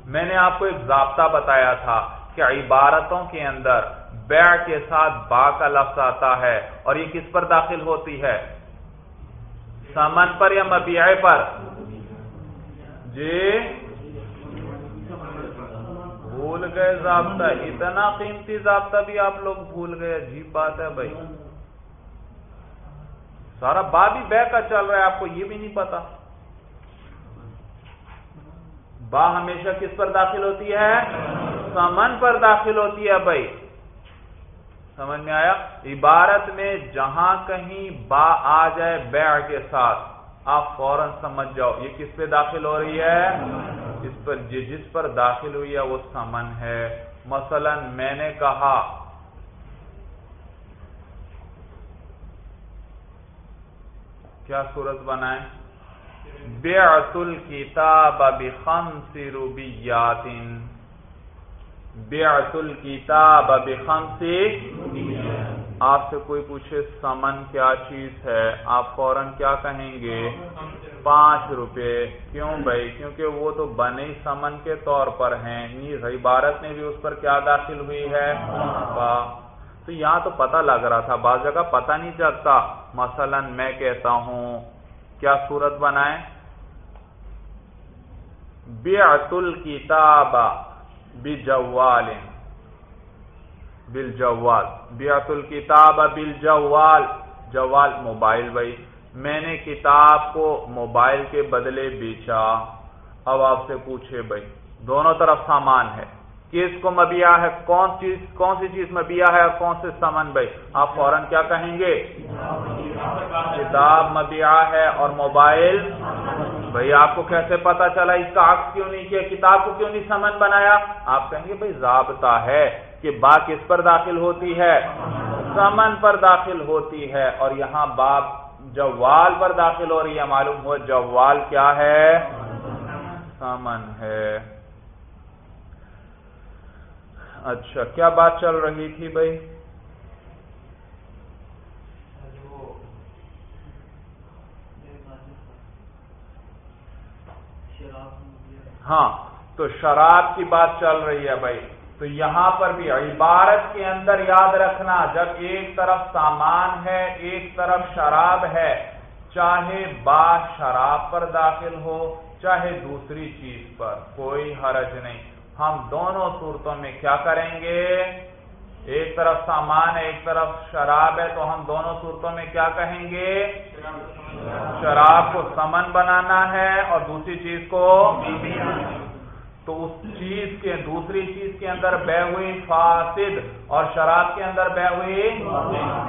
Speaker 1: میں نے آپ کو ایک ضابطہ بتایا تھا کہ عبارتوں کے اندر بیع کے ساتھ با کا لفظ آتا ہے اور یہ کس پر داخل ہوتی ہے؟ سمن پر یا مبیع پر؟ جی؟ بھول گئے ضابطہ، اتنا قیمتی ضابطہ بھی آپ لوگ بھول گئے، عجیب بات ہے بھائی۔ سارا باب ہی بے کا چل رہا ہے، آپ کو یہ بھی نہیں پتا۔ با ہمیشہ کس پر داخل ہوتی ہے؟ سمن پر داخل ہوتی ہے بھائی۔ سمجھ میں آیا؟ عبارت میں جہاں کہیں با آ جائے بیع کے ساتھ۔ آپ فوراً سمجھ جاؤ، یہ کس پہ داخل ہو رہی ہے؟ جس پر جی، جس پر داخل ہوئی ہے، وہ سمن ہے۔ مثلا میں نے کہا، کیا صورت بنائے بیعت الکتاب بخمس روبیات بیعت الکتاب بخمس۔ آپ سے کوئی پوچھے، سمن کیا چیز ہے؟ آپ فوراً کیا کہیں گے؟ پانچ روپے۔ کیوں بھائی؟ کیونکہ وہ تو بنے سمن کے طور پر ہیں۔ نیز عبارت میں بھی اس پر کیا داخل ہوئی ہے؟ تو یہاں تو پتہ لگ رہا تھا، بعض جگہ پتہ نہیں چلتا۔ مثلا میں کہتا ہوں، کیا صورت بنائے بیعت الکتاب بجوال. بالجوال بیعت الکتاب بل جوال جوال موبائل بھائی. میں نے کتاب کو موبائل کے بدلے بیچا. اب آپ سے پوچھے بھائی. دونوں طرف سامان ہے. کس کو مبیا ہے؟ کون چیز کون سی چیز مبیا ہے اور کون سے سامان بھائی؟ آپ فوراً کیا کہیں گے؟ کتاب مبیا ہے اور موبائل بھائی آپ کو کیسے پتا چلا اس کا عکس کیوں نہیں کیا، کتاب کو کیوں نہیں سمن بنایا؟ آپ کہیں گے، بھائی ضابطہ ہے کہ با کس پر داخل ہوتی ہے، سمن پر داخل ہوتی ہے اور یہاں باپ جوال پر داخل ہو رہی ہے۔ معلوم ہو جوال کیا ہے؟ سمن ہے۔ اچھا کیا بات چل رہی تھی بھائی؟ ہاں تو شراب کی بات چل رہی ہے بھائی۔ تو یہاں پر بھی عبارت کے اندر یاد رکھنا، جب ایک طرف سامان ہے، ایک طرف شراب ہے، چاہے با شراب پر داخل ہو، چاہے دوسری چیز پر، کوئی حرج نہیں۔ ہم دونوں صورتوں میں کیا کریں گے؟ ایک طرف سامان ہے، ایک طرف شراب ہے، تو ہم دونوں صورتوں میں کیا کہیں گے؟ شراب کو سمن بنانا ہے اور دوسری چیز کو تو اس چیز کے دوسری چیز کے اندر بہ ہوئی فاسد اور شراب کے اندر بہ ہوئی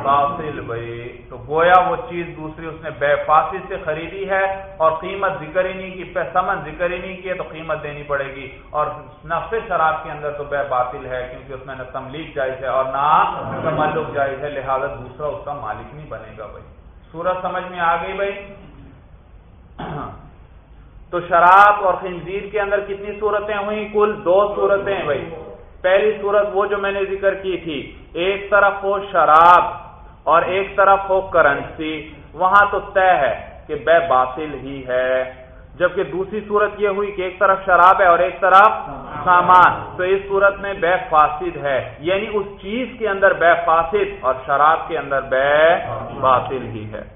Speaker 1: فاصل بھائی۔ تو گویا وہ چیز دوسری اس نے بے فاسد سے خریدی ہے اور قیمت ذکر ہی نہیں کی سمن ذکر ہی نہیں کی تو قیمت دینی پڑے گی۔ اور نفس شراب کے اندر تو بے باطل ہے کیونکہ اس میں نہ تملیغ جائز ہے اور نہ تملک جائز ہے، لہٰذا دوسرا اس کا مالک نہیں بنے گا بھائی۔ سورج سمجھ میں آ گئی بھائی؟ تو شراب اور خنزیر کے اندر کتنی صورتیں ہوئی کل دو صورتیں بھائی پہلی صورت وہ جو میں نے ذکر کی تھی، ایک طرف ہو شراب اور ایک طرف ہو کرنسی۔ وہاں تو طے ہے کہ بے باطل ہی ہے۔ جبکہ دوسری صورت یہ ہوئی کہ ایک طرف شراب ہے اور ایک طرف سامان۔ تو اس صورت میں بے فاسد ہے۔ یعنی اس چیز کے اندر بے فاسد اور شراب کے اندر بے باطل ہی ہے۔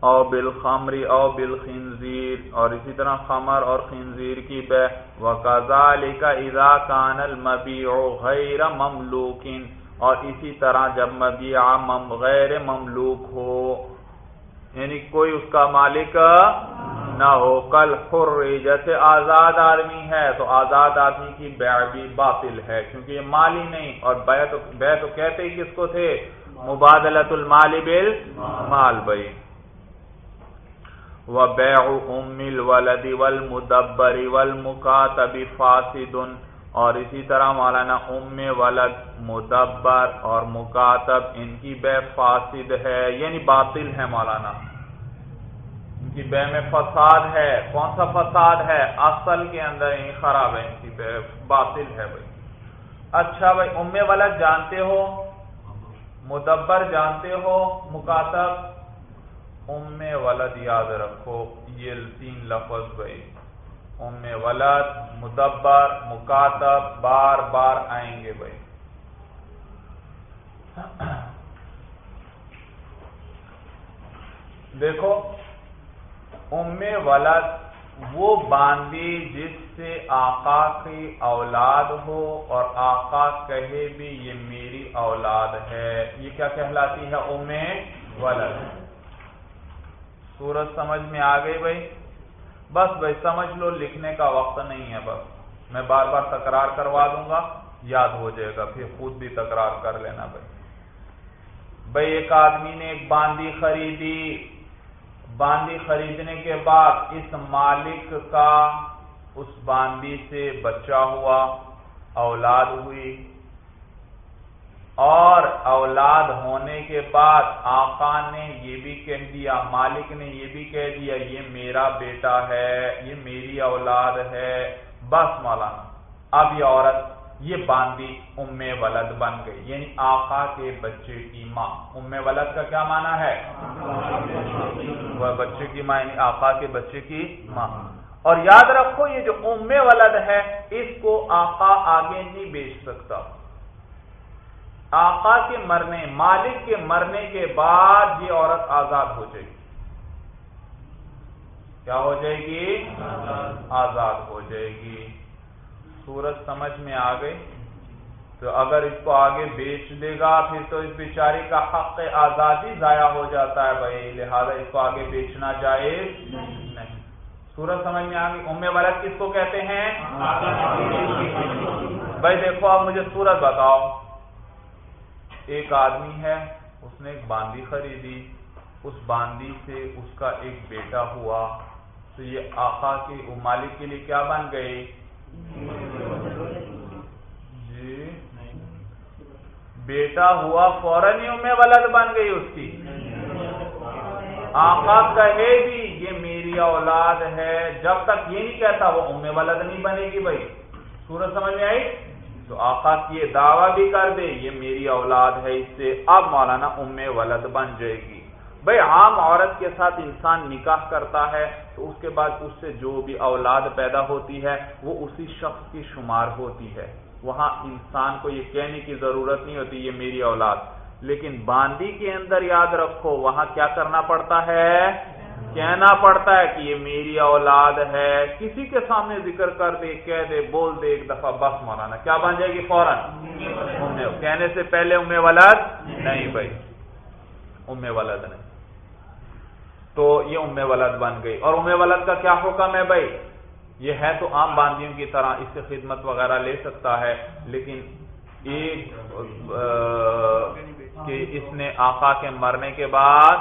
Speaker 1: او بل خمری او بل خنزیر اور اسی طرح خمر اور خنزیر کی بے وکذالک اذا کان المبیع غیر مملوک، اور اسی طرح جب مبیع غیر مملوک ہو یعنی کوئی اس کا مالک نہ ہو۔ کل خر جیسے آزاد آدمی ہے، تو آزاد آدمی کی بیع بھی باطل ہے، کیونکہ یہ مالی نہیں۔ اور بے تو بے تو کہتے ہی کس کو تھے؟ مبادلت المال بل مال بھائی۔ وبيع ام الولد والمدبر والمكاتب فاسد اور اسی طرح مولانا ام ولد، مدبر اور مکاتب، ان کی بے فاسد ہے یعنی باطل ہے مولانا۔ ان کی بے میں فساد ہے۔ کون سا فساد ہے؟ اصل کے اندر یعنی خراب ہے، ان کی بے باطل ہے بھائی۔ اچھا بھائی ام ولد جانتے ہو؟ مدبر جانتے ہو؟ مکاتب؟ ام ولد یاد رکھو، یہ تین لفظ بھائی۔ ام ولد، مدبر، مکاتب، بار بار آئیں گے بھائی۔ دیکھو، ام ولد وہ باندی جس سے آقا کی اولاد ہو اور آقا کہے بھی یہ میری اولاد ہے۔ یہ کیا کہلاتی ہے؟ ام ولد۔ سورج سمجھ میں آ گئی بھائی۔ بس بھائی، سمجھ لو، لکھنے کا وقت نہیں ہے بس۔ میں بار بار تکرار کروا دوں گا، یاد ہو جائے گا، پھر خود بھی تکرار کر لینا بھائی۔ بھائی، ایک آدمی نے ایک باندی خریدی۔ باندی خریدنے کے بعد اس مالک کا اس باندی سے بچہ ہوا، اولاد ہوئی۔ اور اولاد ہونے کے بعد آقا نے یہ بھی کہہ دیا، مالک نے یہ بھی کہہ دیا، یہ میرا بیٹا ہے، یہ میری اولاد ہے۔ بس مولانا، اب یہ عورت، یہ باندی ام ولد بن گئی یعنی آقا کے بچے کی ماں۔ ام ولد کا کیا مانا ہے؟ وہ بچے کی ماں یعنی آقا کے بچے کی ماں۔ اور یاد رکھو، یہ جو ام ولد ہے، اس کو آقا آگے نہیں بیچ سکتا۔ آقا کے مرنے مالک کے مرنے کے بعد یہ عورت آزاد ہو جائے گی۔ کیا ہو جائے گی؟ آزاد ہو جائے گی۔ سورج سمجھ میں آ گئی تو اگر اس کو آگے بیچ دے گا پھر تو اس بیچاری کا حق آزادی ضائع ہو جاتا ہے بھائی۔ لہذا اس کو آگے بیچنا جائز نہیں۔ سورج سمجھ میں آ گئی۔ ام ولد کس کو کہتے ہیں؟ بھائی دیکھو آپ مجھے سورج بتاؤ۔ ایک آدمی ہے، اس نے ایک باندی خریدی۔ اس باندی سے اس کا ایک بیٹا ہوا۔ تو یہ آقا کی مالک کے لیے کیا بن گئی؟ جی۔ بیٹا ہوا، فوراً ہی ام ولد بن گئی اس کی۔ آقا کہے بھی، یہ میری اولاد ہے۔ جب تک یہ نہیں کہتا، وہ ام ولد نہیں بنے گی بھائی۔ سورج سمجھ میں آئی؟ تو آقا کی یہ دعویٰ بھی کر دے، یہ میری اولاد ہے، اس سے اب مولانا ام ولد بن جائے گی۔ بھائی عام عورت کے ساتھ انسان نکاح کرتا ہے تو اس کے بعد اس سے جو بھی اولاد پیدا ہوتی ہے، وہ اسی شخص کی شمار ہوتی ہے۔ وہاں انسان کو یہ کہنے کی ضرورت نہیں ہوتی، یہ میری اولاد۔ لیکن باندی کے اندر یاد رکھو، وہاں کیا کرنا پڑتا ہے؟ کہنا پڑتا ہے کہ یہ میری اولاد ہے، کسی کے سامنے ذکر کر دے، کہہ دے، بول دے، ایک دفعہ بس مولانا، کیا بن جائے گی فوراً؟ کہنے سے پہلے امی ولاد نہیں بھائی ام ولد نہیں۔ تو یہ ام ولد بن گئی۔ اور ام ولد کا کیا حکم ہے بھائی؟ یہ ہے تو عام باندیوں کی طرح اس سے خدمت وغیرہ لے سکتا ہے، لیکن ایک کہ اس نے آقا کے مرنے کے بعد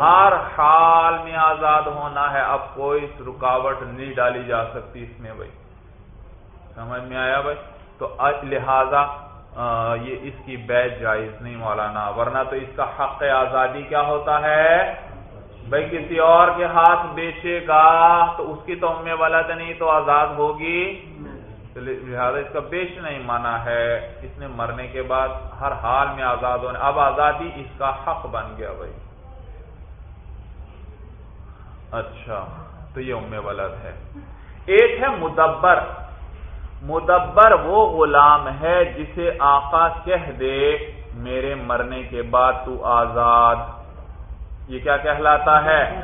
Speaker 1: ہر حال میں آزاد ہونا ہے، اب کوئی رکاوٹ نہیں ڈالی جا سکتی اس میں بھائی۔ سمجھ میں آیا بھائی؟ تو لہذا یہ اس کی بیچ جائز نہیں مولانا، ورنہ تو اس کا حق آزادی کیا ہوتا ہے؟ بھائی، کسی اور کے ہاتھ بیچے گا تو اس کی تو ام ولد نہیں تو آزاد ہوگی۔ لہٰذا اس کا بیچ نہیں مانا ہے۔ اس نے مرنے کے بعد ہر حال میں آزاد ہونے، اب آزادی اس کا حق بن گیا بھائی۔ اچھا تو یہ ام ولد ہے۔ ایک ہے مدبر۔ مدبر وہ غلام ہے جسے آقا کہہ دے، میرے مرنے کے بعد تو آزاد۔ یہ کیا کہلاتا ہے؟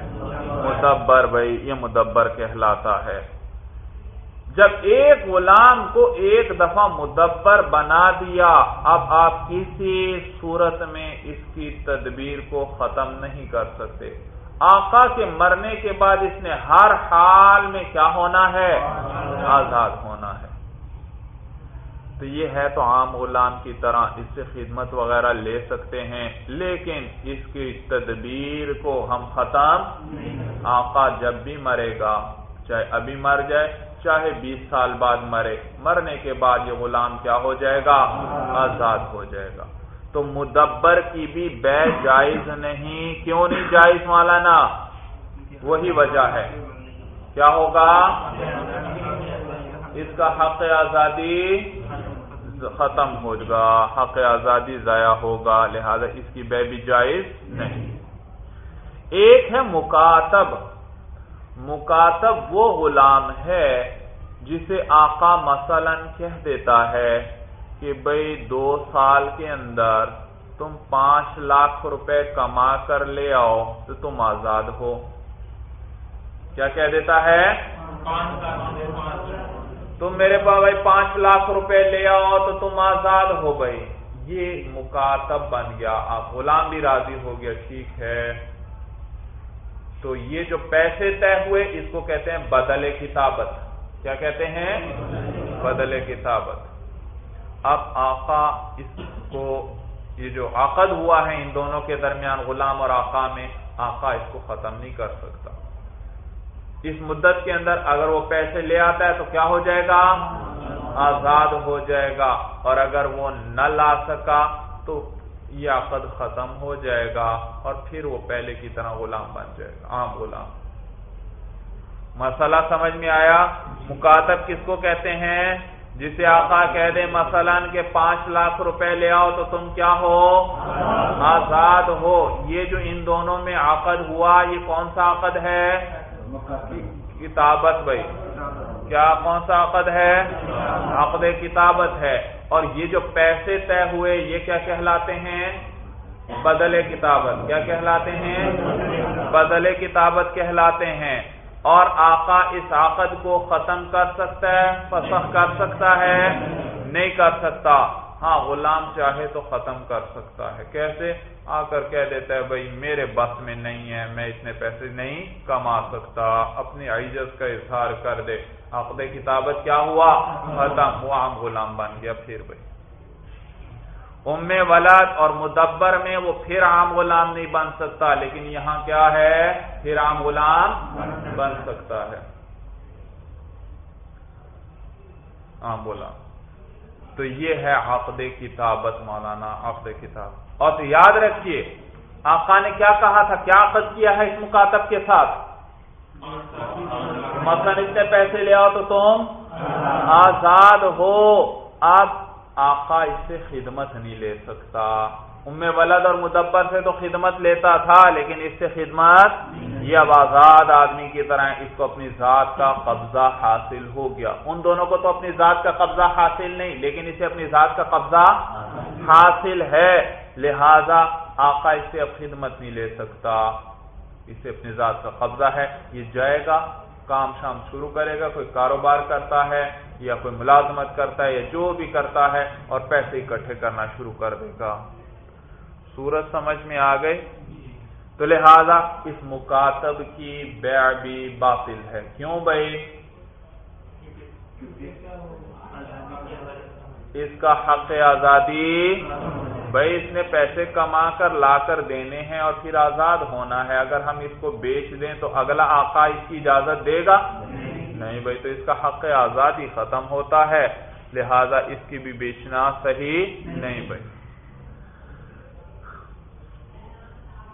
Speaker 1: مدبر بھائی، یہ مدبر کہلاتا ہے۔ جب ایک غلام کو ایک دفعہ مدبر بنا دیا، اب آپ کسی صورت میں اس کی تدبیر کو ختم نہیں کر سکتے۔ آقا کے مرنے کے بعد اس نے ہر حال میں کیا ہونا ہے؟ آزاد ہونا ہے۔ تو یہ ہے تو عام غلام کی طرح اس سے خدمت وغیرہ لے سکتے ہیں، لیکن اس کی تدبیر کو ہم ختم آقا جب بھی مرے گا، چاہے ابھی مر جائے چاہے بیس سال بعد مرے، مرنے کے بعد یہ غلام کیا ہو جائے گا؟ آزاد ہو جائے گا۔ تو مدبر کی بھی بے جائز نہیں، کیوں نہیں جائز مولانا؟ وہی وجہ ہے۔ کیا ہوگا؟ اس کا حق آزادی ختم ہوگا حق آزادی ضائع ہوگا، لہذا اس کی بے بھی جائز نہیں۔ ایک ہے مکاتب۔ مکاتب وہ غلام ہے جسے آقا مثلا کہہ دیتا ہے کہ بھائی دو سال کے اندر تم پانچ لاکھ روپے کما کر لے آؤ تو تم آزاد ہو۔ کیا کہہ دیتا ہے؟ تم میرے پاس بھائی پانچ لاکھ روپے لے آؤ تو تم آزاد ہو بھائی یہ مکاتب بن گیا۔ آپ غلام بھی راضی ہو گیا۔ ٹھیک ہے۔ تو یہ جو پیسے طے ہوئے، اس کو کہتے ہیں بدل کتابت کیا کہتے ہیں؟ بدل کتابت اب آقا اس کو، یہ جو عقد ہوا ہے ان دونوں کے درمیان غلام اور آقا میں، آقا اس کو ختم نہیں کر سکتا۔ اس مدت کے اندر اگر وہ پیسے لے آتا ہے تو کیا ہو جائے گا؟ آزاد ہو جائے گا۔ اور اگر وہ نہ لا سکا تو یہ عقد ختم ہو جائے گا اور پھر وہ پہلے کی طرح غلام بن جائے گا، عام غلام۔ مسئلہ سمجھ میں آیا؟ مکاتب کس کو کہتے ہیں؟ جسے آقا کہہ دے مثلا کہ پانچ لاکھ روپے لے آؤ تو تم کیا ہو؟ آزاد ہو۔ یہ جو ان دونوں میں عقد ہوا، یہ کون سا عقد ہے؟ کتابت بھائی۔ کیا کون سا عقد ہے؟ عقد کتابت ہے۔ اور یہ جو پیسے طے ہوئے، یہ کیا کہلاتے ہیں؟ بدل کتابت۔ کیا کہلاتے ہیں؟ بدل کتابت کہلاتے ہیں۔ اور آقا اس عقد کو ختم کر سکتا ہے، فسخ کر سکتا ہے، نہیں کر سکتا۔ ہاں غلام چاہے تو ختم کر سکتا ہے۔ کیسے؟ آ کر کہہ دیتا ہے، بھائی، میرے بس میں نہیں ہے، میں اتنے پیسے نہیں کما سکتا۔ اپنی عجز کا اظہار کر دے۔ عقد کتابت کیا ہوا؟ ختم وہ عام غلام بن گیا۔ پھر بھائی، ام ولد اور مدبر میں وہ پھر عام غلام نہیں بن سکتا، لیکن یہاں کیا ہے؟ پھر عام غلام بن سکتا ہے۔ ہاں، عام غلام تو یہ ہے عقد کتابت مولانا عقد کتاب۔ اور تو یاد رکھیے، آقا نے کیا کہا تھا؟ کیا عقد کیا ہے اس مکاتب کے ساتھ؟ مثلا اتنے پیسے لے آؤ تو تم آزاد ہو۔ آپ آقا اس سے خدمت نہیں لے سکتا۔ ام ولد اور مدبر سے تو خدمت لیتا تھا، لیکن اس سے خدمت یہ اب آزاد آدمی کی طرح اس کو اپنی ذات کا قبضہ حاصل ہو گیا۔ ان دونوں کو تو اپنی ذات کا قبضہ حاصل نہیں، لیکن اسے اپنی ذات کا قبضہ حاصل ہے۔ لہذا آقا اس سے اب خدمت نہیں لے سکتا۔ اسے اپنی ذات کا قبضہ ہے۔ یہ جائے گا، کام شام شروع کرے گا، کوئی کاروبار کرتا ہے یا کوئی ملازمت کرتا ہے یا جو بھی کرتا ہے اور پیسے اکٹھے کرنا شروع کر دے گا۔ سورج سمجھ میں آ گئی؟ تو لہذا اس مکاتب کی بیع بھی باطل ہے۔ کیوں بھائی؟ اس کا حق آزادی بھائی، اس نے پیسے کما کر لا کر دینے ہیں اور پھر آزاد ہونا ہے۔ اگر ہم اس کو بیچ دیں تو اگلا آقا اس کی اجازت دے گا؟ نہیں بھائی، تو اس کا حق آزادی ختم ہوتا ہے۔ لہذا اس کی بھی بیچنا صحیح نہیں بھائی۔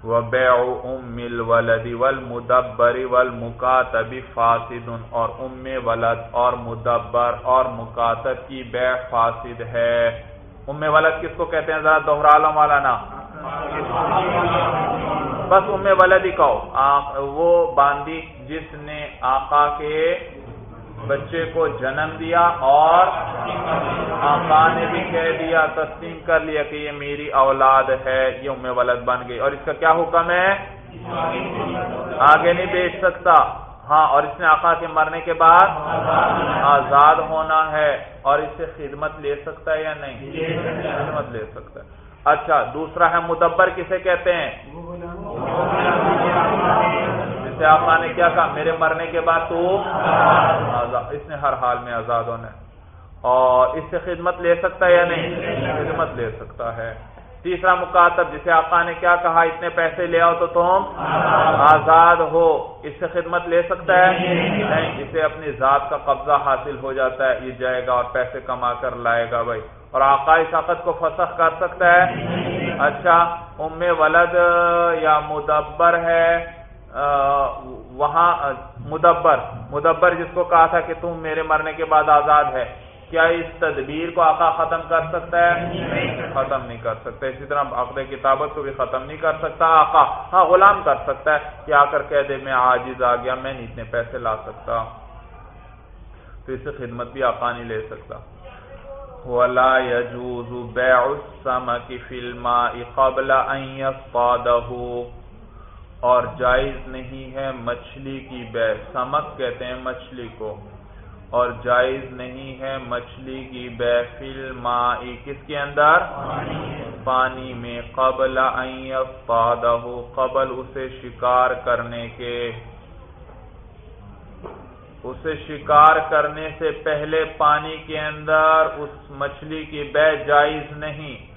Speaker 1: ام الولد والمدبر والمکاتب فاسد اور ام ولد اور مدبر اور مکاتب کی بیع فاسد ہے۔ ام ولد کس کو کہتے ہیں؟ ذرا دوہرا لو مولانا بس ام ولد ہی کہو۔ وہ باندی جس نے آقا کے بچے کو جنم دیا اور آقا نے بھی کہہ دیا، تسلیم کر لیا کہ یہ میری اولاد ہے، یہ ام ولد بن گئی۔ اور اس کا کیا حکم ہے؟ آگے نہیں بیچ سکتا۔ ہاں اور اس نے آقا کے مرنے کے بعد آزاد ہونا ہے۔ اور اس سے خدمت لے سکتا ہے یا نہیں؟ خدمت لے سکتا ہے۔ اچھا دوسرا ہے، مدبر کسے کہتے ہیں؟ جسے آقا نے کیا کہا، میرے مرنے کے بعد تو اس نے ہر حال میں آزاد ہونا ہے اور اس سے خدمت لے سکتا ہے یا نہیں؟ خدمت لے سکتا ہے۔ تیسرا مکاتب جسے آقا نے کیا کہا، اتنے پیسے لے آؤ تو تم آزاد ہو۔ اس سے خدمت لے سکتا ہے؟ نہیں اسے اپنی ذات کا قبضہ حاصل ہو جاتا ہے، یہ جائے گا اور پیسے کما کر لائے گا بھائی۔ اور آقا اس عقد کو فسخ کر سکتا ہے؟ اچھا ام ولد یا مدبر ہے؟ وہاں مدبر مدبر جس کو کہا تھا کہ تم میرے مرنے کے بعد آزاد ہے، کیا اس تدبیر کو آقا ختم کر سکتا ہے؟ ختم نہیں کر سکتا۔ اسی طرح عقد کتابت کو بھی ختم نہیں کر سکتا۔ آقا ہاں غلام کر سکتا ہے۔ کہ آ کر کہہ دے، میں آجز آ گیا، میں نہیں اتنے پیسے لا سکتا۔ تو اس سے خدمت بھی آقا نہیں لے سکتا۔ ولا يجوز بيع السمك في الماء قبل ان يصطاده۔ اور جائز نہیں ہے مچھلی کی بے سمک کہتے ہیں مچھلی کو۔ اور جائز نہیں ہے مچھلی کی بے فل مائی۔ کس کے اندر؟ پانی میں۔ قبل قبل اسے شکار کرنے کے۔ اسے شکار کرنے سے پہلے پانی کے اندر اس مچھلی کی بے جائز نہیں۔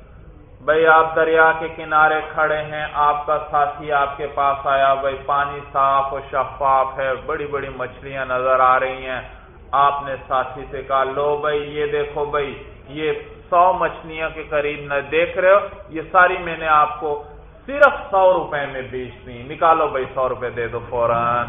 Speaker 1: بھائی آپ دریا کے کنارے کھڑے ہیں، آپ کا ساتھی آپ کے پاس آیا بھائی پانی صاف و شفاف ہے، بڑی بڑی مچھلیاں نظر آ رہی ہیں۔ آپ نے ساتھی سے کہا، لو بھائی یہ دیکھو بھائی یہ سو مچھلیاں کے قریب نہ دیکھ رہے ہو، یہ ساری میں نے آپ کو صرف سو روپے میں بیچ دی۔ نکالو بھائی سو روپے دے دو فوراً۔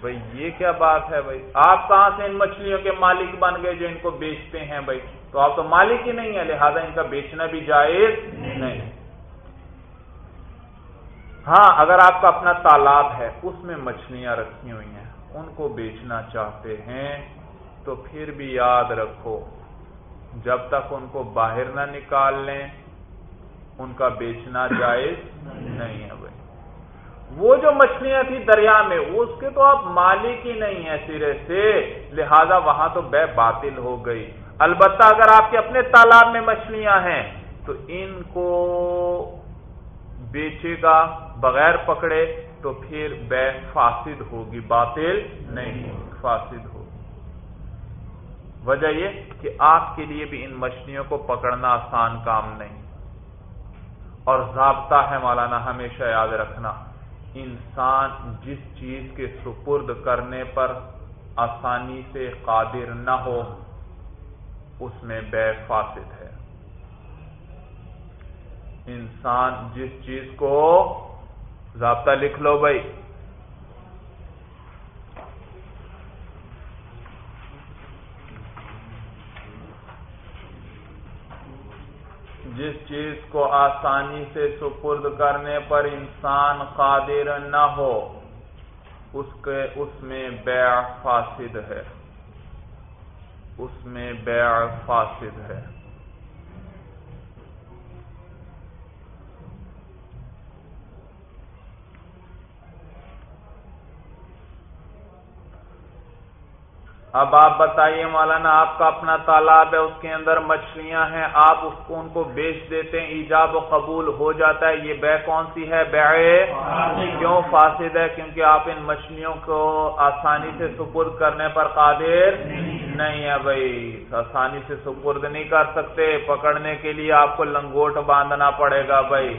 Speaker 1: بھائی یہ کیا بات ہے بھائی آپ کہاں سے ان مچھلیوں کے مالک بن گئے جو ان کو بیچتے ہیں بھائی تو آپ تو مالک ہی نہیں ہے لہذا ان کا بیچنا بھی جائز نہیں۔ ہاں اگر آپ کا اپنا تالاب ہے، اس میں مچھلیاں رکھی ہوئی ہیں، ان کو بیچنا چاہتے ہیں، تو پھر بھی یاد رکھو، جب تک ان کو باہر نہ نکال لیں، ان کا بیچنا جائز نہیں ہے۔ بھائی وہ جو مچھلیاں تھیں دریا میں، اس کے تو آپ مالک ہی نہیں ہیں سرے سے۔ لہذا وہاں تو بے باطل ہو گئی۔ البتہ اگر آپ کے اپنے تالاب میں مچھلیاں ہیں، تو ان کو بیچے گا، بغیر پکڑے، تو پھر بے فاسد ہوگی۔ باطل نہیں، فاسد ہوگی۔ وجہ یہ کہ آپ کے لیے بھی ان مچھلیوں کو پکڑنا آسان کام نہیں۔ اور ضابطہ ہے مولانا، ہمیشہ یاد رکھنا۔ انسان جس چیز کے سپرد کرنے پر آسانی سے قادر نہ ہو، اس میں بے فاسد ہے۔ انسان جس چیز کو ضابطہ لکھ لو بھائی۔ جس چیز کو آسانی سے سپرد کرنے پر انسان قادر نہ ہو، اس کے، اس میں بیع فاسد ہے۔ اس میں بیع فاسد ہے۔ اب آپ بتائیے مولانا آپ کا اپنا تالاب ہے اس کے اندر مچھلیاں ہیں آپ اس کو ان کو بیچ دیتے ہیں ایجاب و قبول ہو جاتا ہے یہ بے کون سی ہے؟ بے کیوں فاسد ہے؟ کیونکہ آپ ان مچھلیوں کو آسانی سے سپرد کرنے پر قادر نہیں۔ ہے بھائی۔ آسانی سے سپرد نہیں کر سکتے پکڑنے کے لیے آپ کو لنگوٹ باندھنا پڑے گا بھائی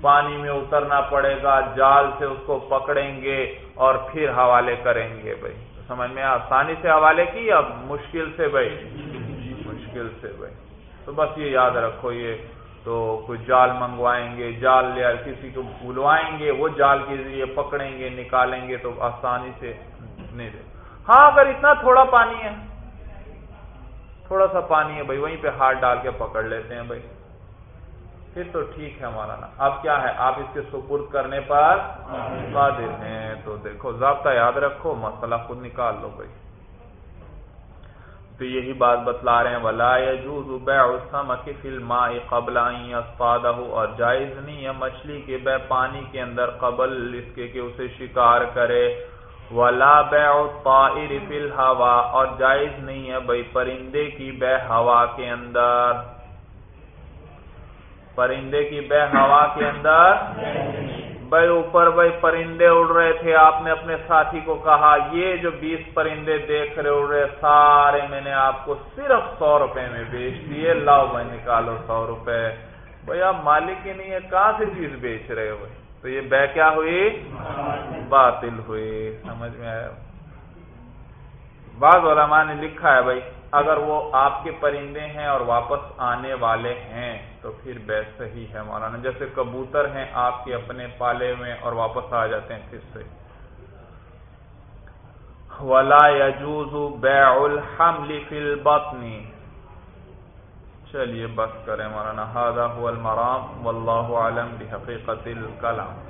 Speaker 1: پانی میں اترنا پڑے گا جال سے اس کو پکڑیں گے۔ اور پھر حوالے کریں گے بھائی۔ سمجھ میں آسانی سے حوالے کی یا مشکل سے بھائی؟ مشکل سے بھائی۔ تو بس یہ یاد رکھو، یہ تو کوئی جال منگوائیں گے، جال لے کسی کو بلوائیں گے، وہ جال کے ذریعے پکڑیں گے، نکالیں گے، تو آسانی سے نہیں دے۔ ہاں اگر اتنا تھوڑا پانی ہے، تھوڑا سا پانی ہے بھائی، وہیں پہ ہاتھ ڈال کے پکڑ لیتے ہیں بھائی۔ پھر تو ٹھیک ہے مولانا اب کیا ہے؟ آپ اس کے سپرد کرنے پر قادر ہیں۔ تو دیکھو، ضابطہ یاد رکھو، مسئلہ خود نکال لو بھائی۔ تو یہی بات بتلا رہے ہیں۔ ولا يجوز بيع السمك في الماء قبل ان يصطاده۔ اور جائز نہیں ہے مچھلی کے بے پانی کے اندر قبل اس کے کہ اسے شکار کرے۔ ولا بيع الطائر في الهواء اور جائز نہیں ہے بھائی، پرندے کی بے ہوا کے اندر۔ پرندے کی بے ہوا کے اندر بھائی اوپر بھائی پرندے اڑ رہے تھے۔ آپ نے اپنے ساتھی کو کہا، یہ جو بیس پرندے دیکھ رہے اڑ رہے، سارے میں نے آپ کو صرف سو روپے میں بیچ دیے۔ لاؤ بھائی، نکالو سو روپے۔ بھائی، آپ مالک ہی نہیں ہے کہاں سے چیز بیچ رہے ہو؟ تو یہ بے کیا ہوئی؟ باطل ہوئی۔ سمجھ میں آیا؟ بعض علماء نے لکھا ہے بھائی اگر وہ آپ کے پرندے ہیں اور واپس آنے والے ہیں، تو پھر بے صحیح ہے مولانا۔ جیسے کبوتر ہیں، آپ کے اپنے پالے میں اور واپس آ جاتے ہیں پھر سے۔ ولا يجوز بيع الحمل في البطن۔ چلیے، بس کریں مولانا۔ هذا هو المرام۔ والله اعلم بحقیقت الکلام